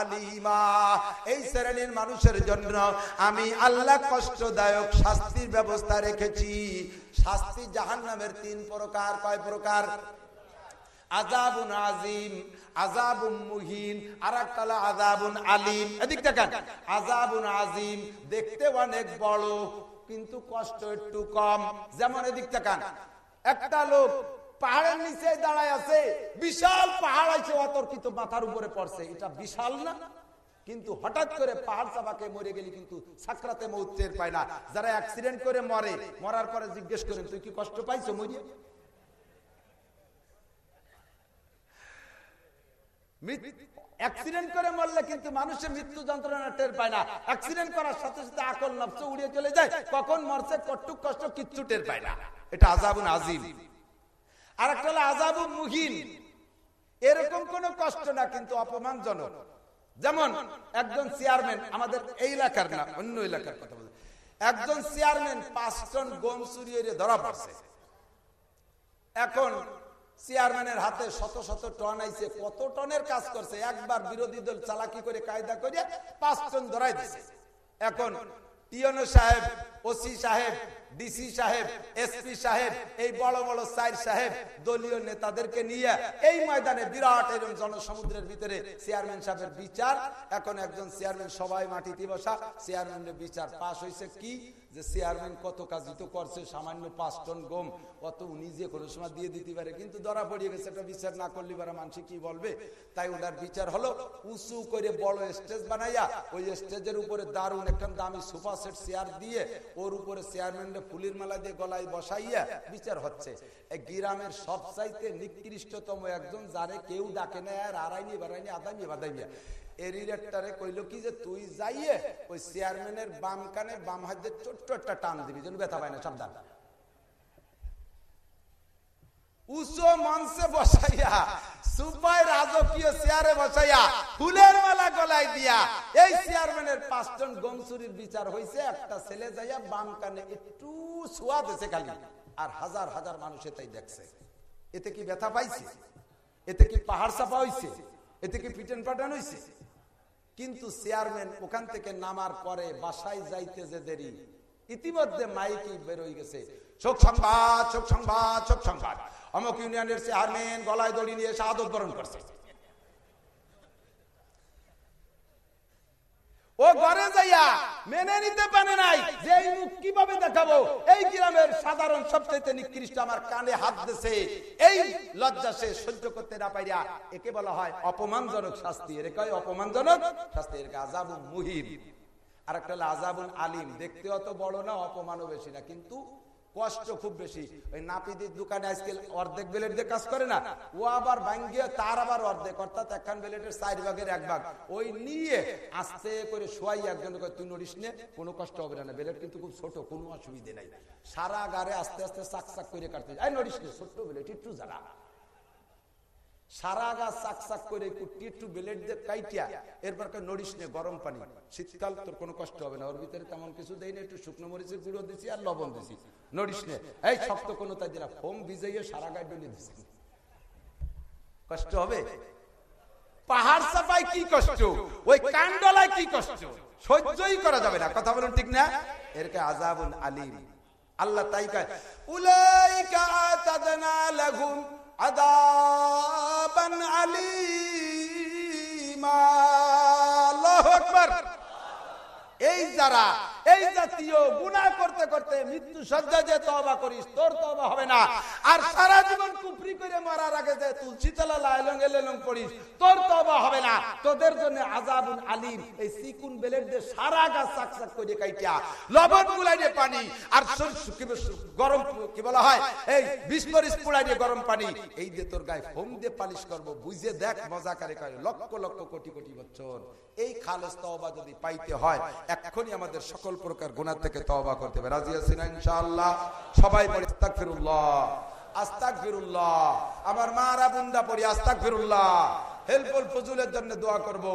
আলিমা। এই শ্রেণির মানুষের জন্য আমি আল্লাহ কষ্টদায়ক শাস্তির ব্যবস্থা রেখেছি। শাস্তি জাহান্নামের তিন প্রকার। কয় প্রকার? আজাবুন আজিম আজাবুন মুহিন আর আজাবুন আলিম। এদিক দেখেন আজাবুন আজিম দেখতে অনেক বড় কিন্তু কষ্ট একটু কম। যেমন এদিক তাকান। একটা লোক পাহাড়ের নিচে দাঁড়ায় আছে, বিশাল পাহাড় আছে, অতর্কিত মাথার উপরে পড়ছে। এটা বিশাল না? কিন্তু হঠাৎ করে পাহাড় চাপাকে মরে গেলি কিন্তু সাকরাতে মৌতের পায় না। যারা অ্যাক্সিডেন্ট করে মরে, মরার পরে জিজ্ঞেস করেন, তুই কি কষ্ট পাইছো মরিয়ে? অ্যাক্সিডেন্ট করে মরলে কিন্তু মানুষের মৃত্যু যন্ত্রণা টের পায় না। অ্যাক্সিডেন্ট করার সাথে সাথে আকল নবস উড়িয়ে চলে যায়। কখন মরছে, কটুক কষ্ট কিচ্ছু টের পায় না। এটা আজাবুন আজিম আর একটা হলো আজাবুন মুহিন। এরকম কোন কষ্ট না, কিন্তু অপমানজনক। যেমন একজন চেয়ারম্যান, আমাদের এই এলাকার না, অন্য এলাকার কথা বলছে একজন চেয়ারম্যান পাঁচ টন গম চুরি হয়ে ধরা পড়ছে। এখন চেয়ারম্যানের হাতে শত শত টন আইছে, কত টনের কাজ করছে, একবার বিরোধী দল চালাকি করে, কায়দা করে পাঁচ টন ধরাই দিছে। এখন টিয়নো সাহেব, ওসি সাহেব, ডিসি সাহেব, এসপি সাহেব, এই বড় বড় সাইর সাহেব, দলীয় নেতাদেরকে নিয়ে এই ময়দানে বিরাট এরকম জনসমুদ্রের ভিতরে চেয়ারম্যান সাহেবের বিচার। এখন একজন চেয়ারম্যান সবাই মাটিতে বসা, চেয়ারম্যানের বিচার পাশ হয়েছে কি? যে চেয়ারম্যান কত কাজ তো করছে, সামান্য পাঁচ টন গম, কত উনি যে কোনো সময় দিয়ে দিতে পারে, কিন্তু ধরা পড়িয়ে গেছে একটা বিচার না করলে পারে মানুষ কি বলবে? তাই ওনার বিচার হলো উঁচু করে বড় স্টেজ বানাইয়া, ওই স্টেজের উপরে দারুণ একটা দামি সোফা সেট চেয়ার দিয়ে, ওর উপরে চেয়ারম্যানের ফুলের মেলা দিয়ে গলায় বসাইয়া বিচার হচ্ছে। গ্রামের সবচাইতে নিকৃষ্টতম একজন, যারে কেউ ডাকে না, আর আড়াইনি বাড়াইনি আদাইনি বাদাইয়া ফুলের মালা গলায় দিয়া, এই চেয়ারম্যানের পাঁচজন গমসুরির বিচার হয়েছে একটা ছেলে যাইয়া বাম কানে একটু ছোঁয়া দিছে খালি, আর হাজার হাজার মানুষ তাই দেখছে। এতে কি ব্যথা পাইছে? এতে কি পাহাড় চাপা হয়েছে এতে কি পিটেন পাটান হয়েছে কিন্তু চেয়ারম্যান ওখান থেকে নামার পরে বাসায় যাইতে যে দেরি, ইতিমধ্যে মাইকি বেরোয় গেছে। শোক সংবাদ শোক সংবাদ শোক সংবাদ। অমুক ইউনিয়নের চেয়ারম্যান গলায় দড়ি নিয়ে শাহাদত বরণ করছে। ও ঘরে যাইয়া মেনে নিতে পারে নাই যে এই মুখ কীভাবে দেখাবো? এই গ্রামের সাধারণ সবচেয়ে নিকৃষ্ট আমার কানে হাত দিছে। এই লজ্জা সে সহ্য করতে না পাইয়া একে বলা হয় অপমানজনক শাস্তি। এর কয় অপমানজনক? শাস্তি এর আজাবুল মুহির আর একটা আজাবুল আলিম। দেখতে অত বড় না, অপমানও বেশি না, কিন্তু কষ্ট খুব বেশি। ওই নাপিদির দোকানে আজকে অর্ধেক বেলেট দিয়ে কাজ করে না। ও আবার ভাঙ্গিয়ে তার আবার অর্ধেক, অর্থাৎ একখান বেলেটের চার ভাগের এক ভাগ। ওই নিয়ে আস্তে করে শোয়াই একজন তুই নড়িস নে, কোনো কষ্ট হবে না বেলেট কিন্তু খুব ছোট, কোনো অসুবিধে নাই। সারা গাড়ে আস্তে আস্তে চাক চাক করে কাটতে। এই নড়িস নে, ছোট্ট বেলেট, একটু জানা সারা করে কুটি একটু বেলেট দিয়ে কাইটিয়া, এরপর নড়িস নে, গরম পানি। শীতকাল, তোর কোনো কষ্ট হবে না। ওর ভিতরে তেমন কিছু দেই না, একটু শুকনো মরিচের গুঁড়ো দিছি আর লবণ দিছি। নড়িস নে। এই শক্ত কোনো তাই ভিজাইয়ে সারা গায়ে দিছি। কষ্ট হবে? পাহাড় চাপাই কি কষ্ট? ওই কান্ডলায় কি কষ্ট? সহ্যই করা যাবে না। কথা বলুন ঠিক না? এরকে আজাবুল আলিম। আল্লাহ তাই কয়, উলাইকা লাহুম আদাবান আলিমা আল্লাহু আকবার এই যারা এই জাতীয় গুনাহ করতে করতে মৃত্যু সজ্জায় যে তওবা করিস, তোর তওবা হবে না। আর সারা জীবন কুফরি করে মরার আগে যে তুলসী তলা লাইলং এলেলং করিস তোর তওবা হবে না। তোদের জন্য আযাবুল আলিম, এই সিকুন বেলেট দিয়ে সারা গাছ চাকচাক করে কাইটা। লবণ গুলাই দিয়ে পানি, আর গরম, কি বলা হয়? এই বিস্মরিস পুড়াই দিয়ে গরম পানি। এই দিয়ে তোর গায়ে ফোম দিয়ে পালিশ করব, বুঝে দেখ মজা করে কয় লক্ষ লক্ষ কোটি কোটি বছর। এই খালেস তওবা যদি পাইতে হয়, এক্ষুনি আমাদের সকল প্রকার গুণা থেকে তবা করতে হবে। রাজি আছি না ইনশাআল্লাহ? সবাই পড়ে আস্তাক ফিরুল্লাহ আমার মারা বুন্দা পড়ি, আস্তাগফিরুল্লাহ। হেল্পফুল ফজুলের জন্য দোয়া করব।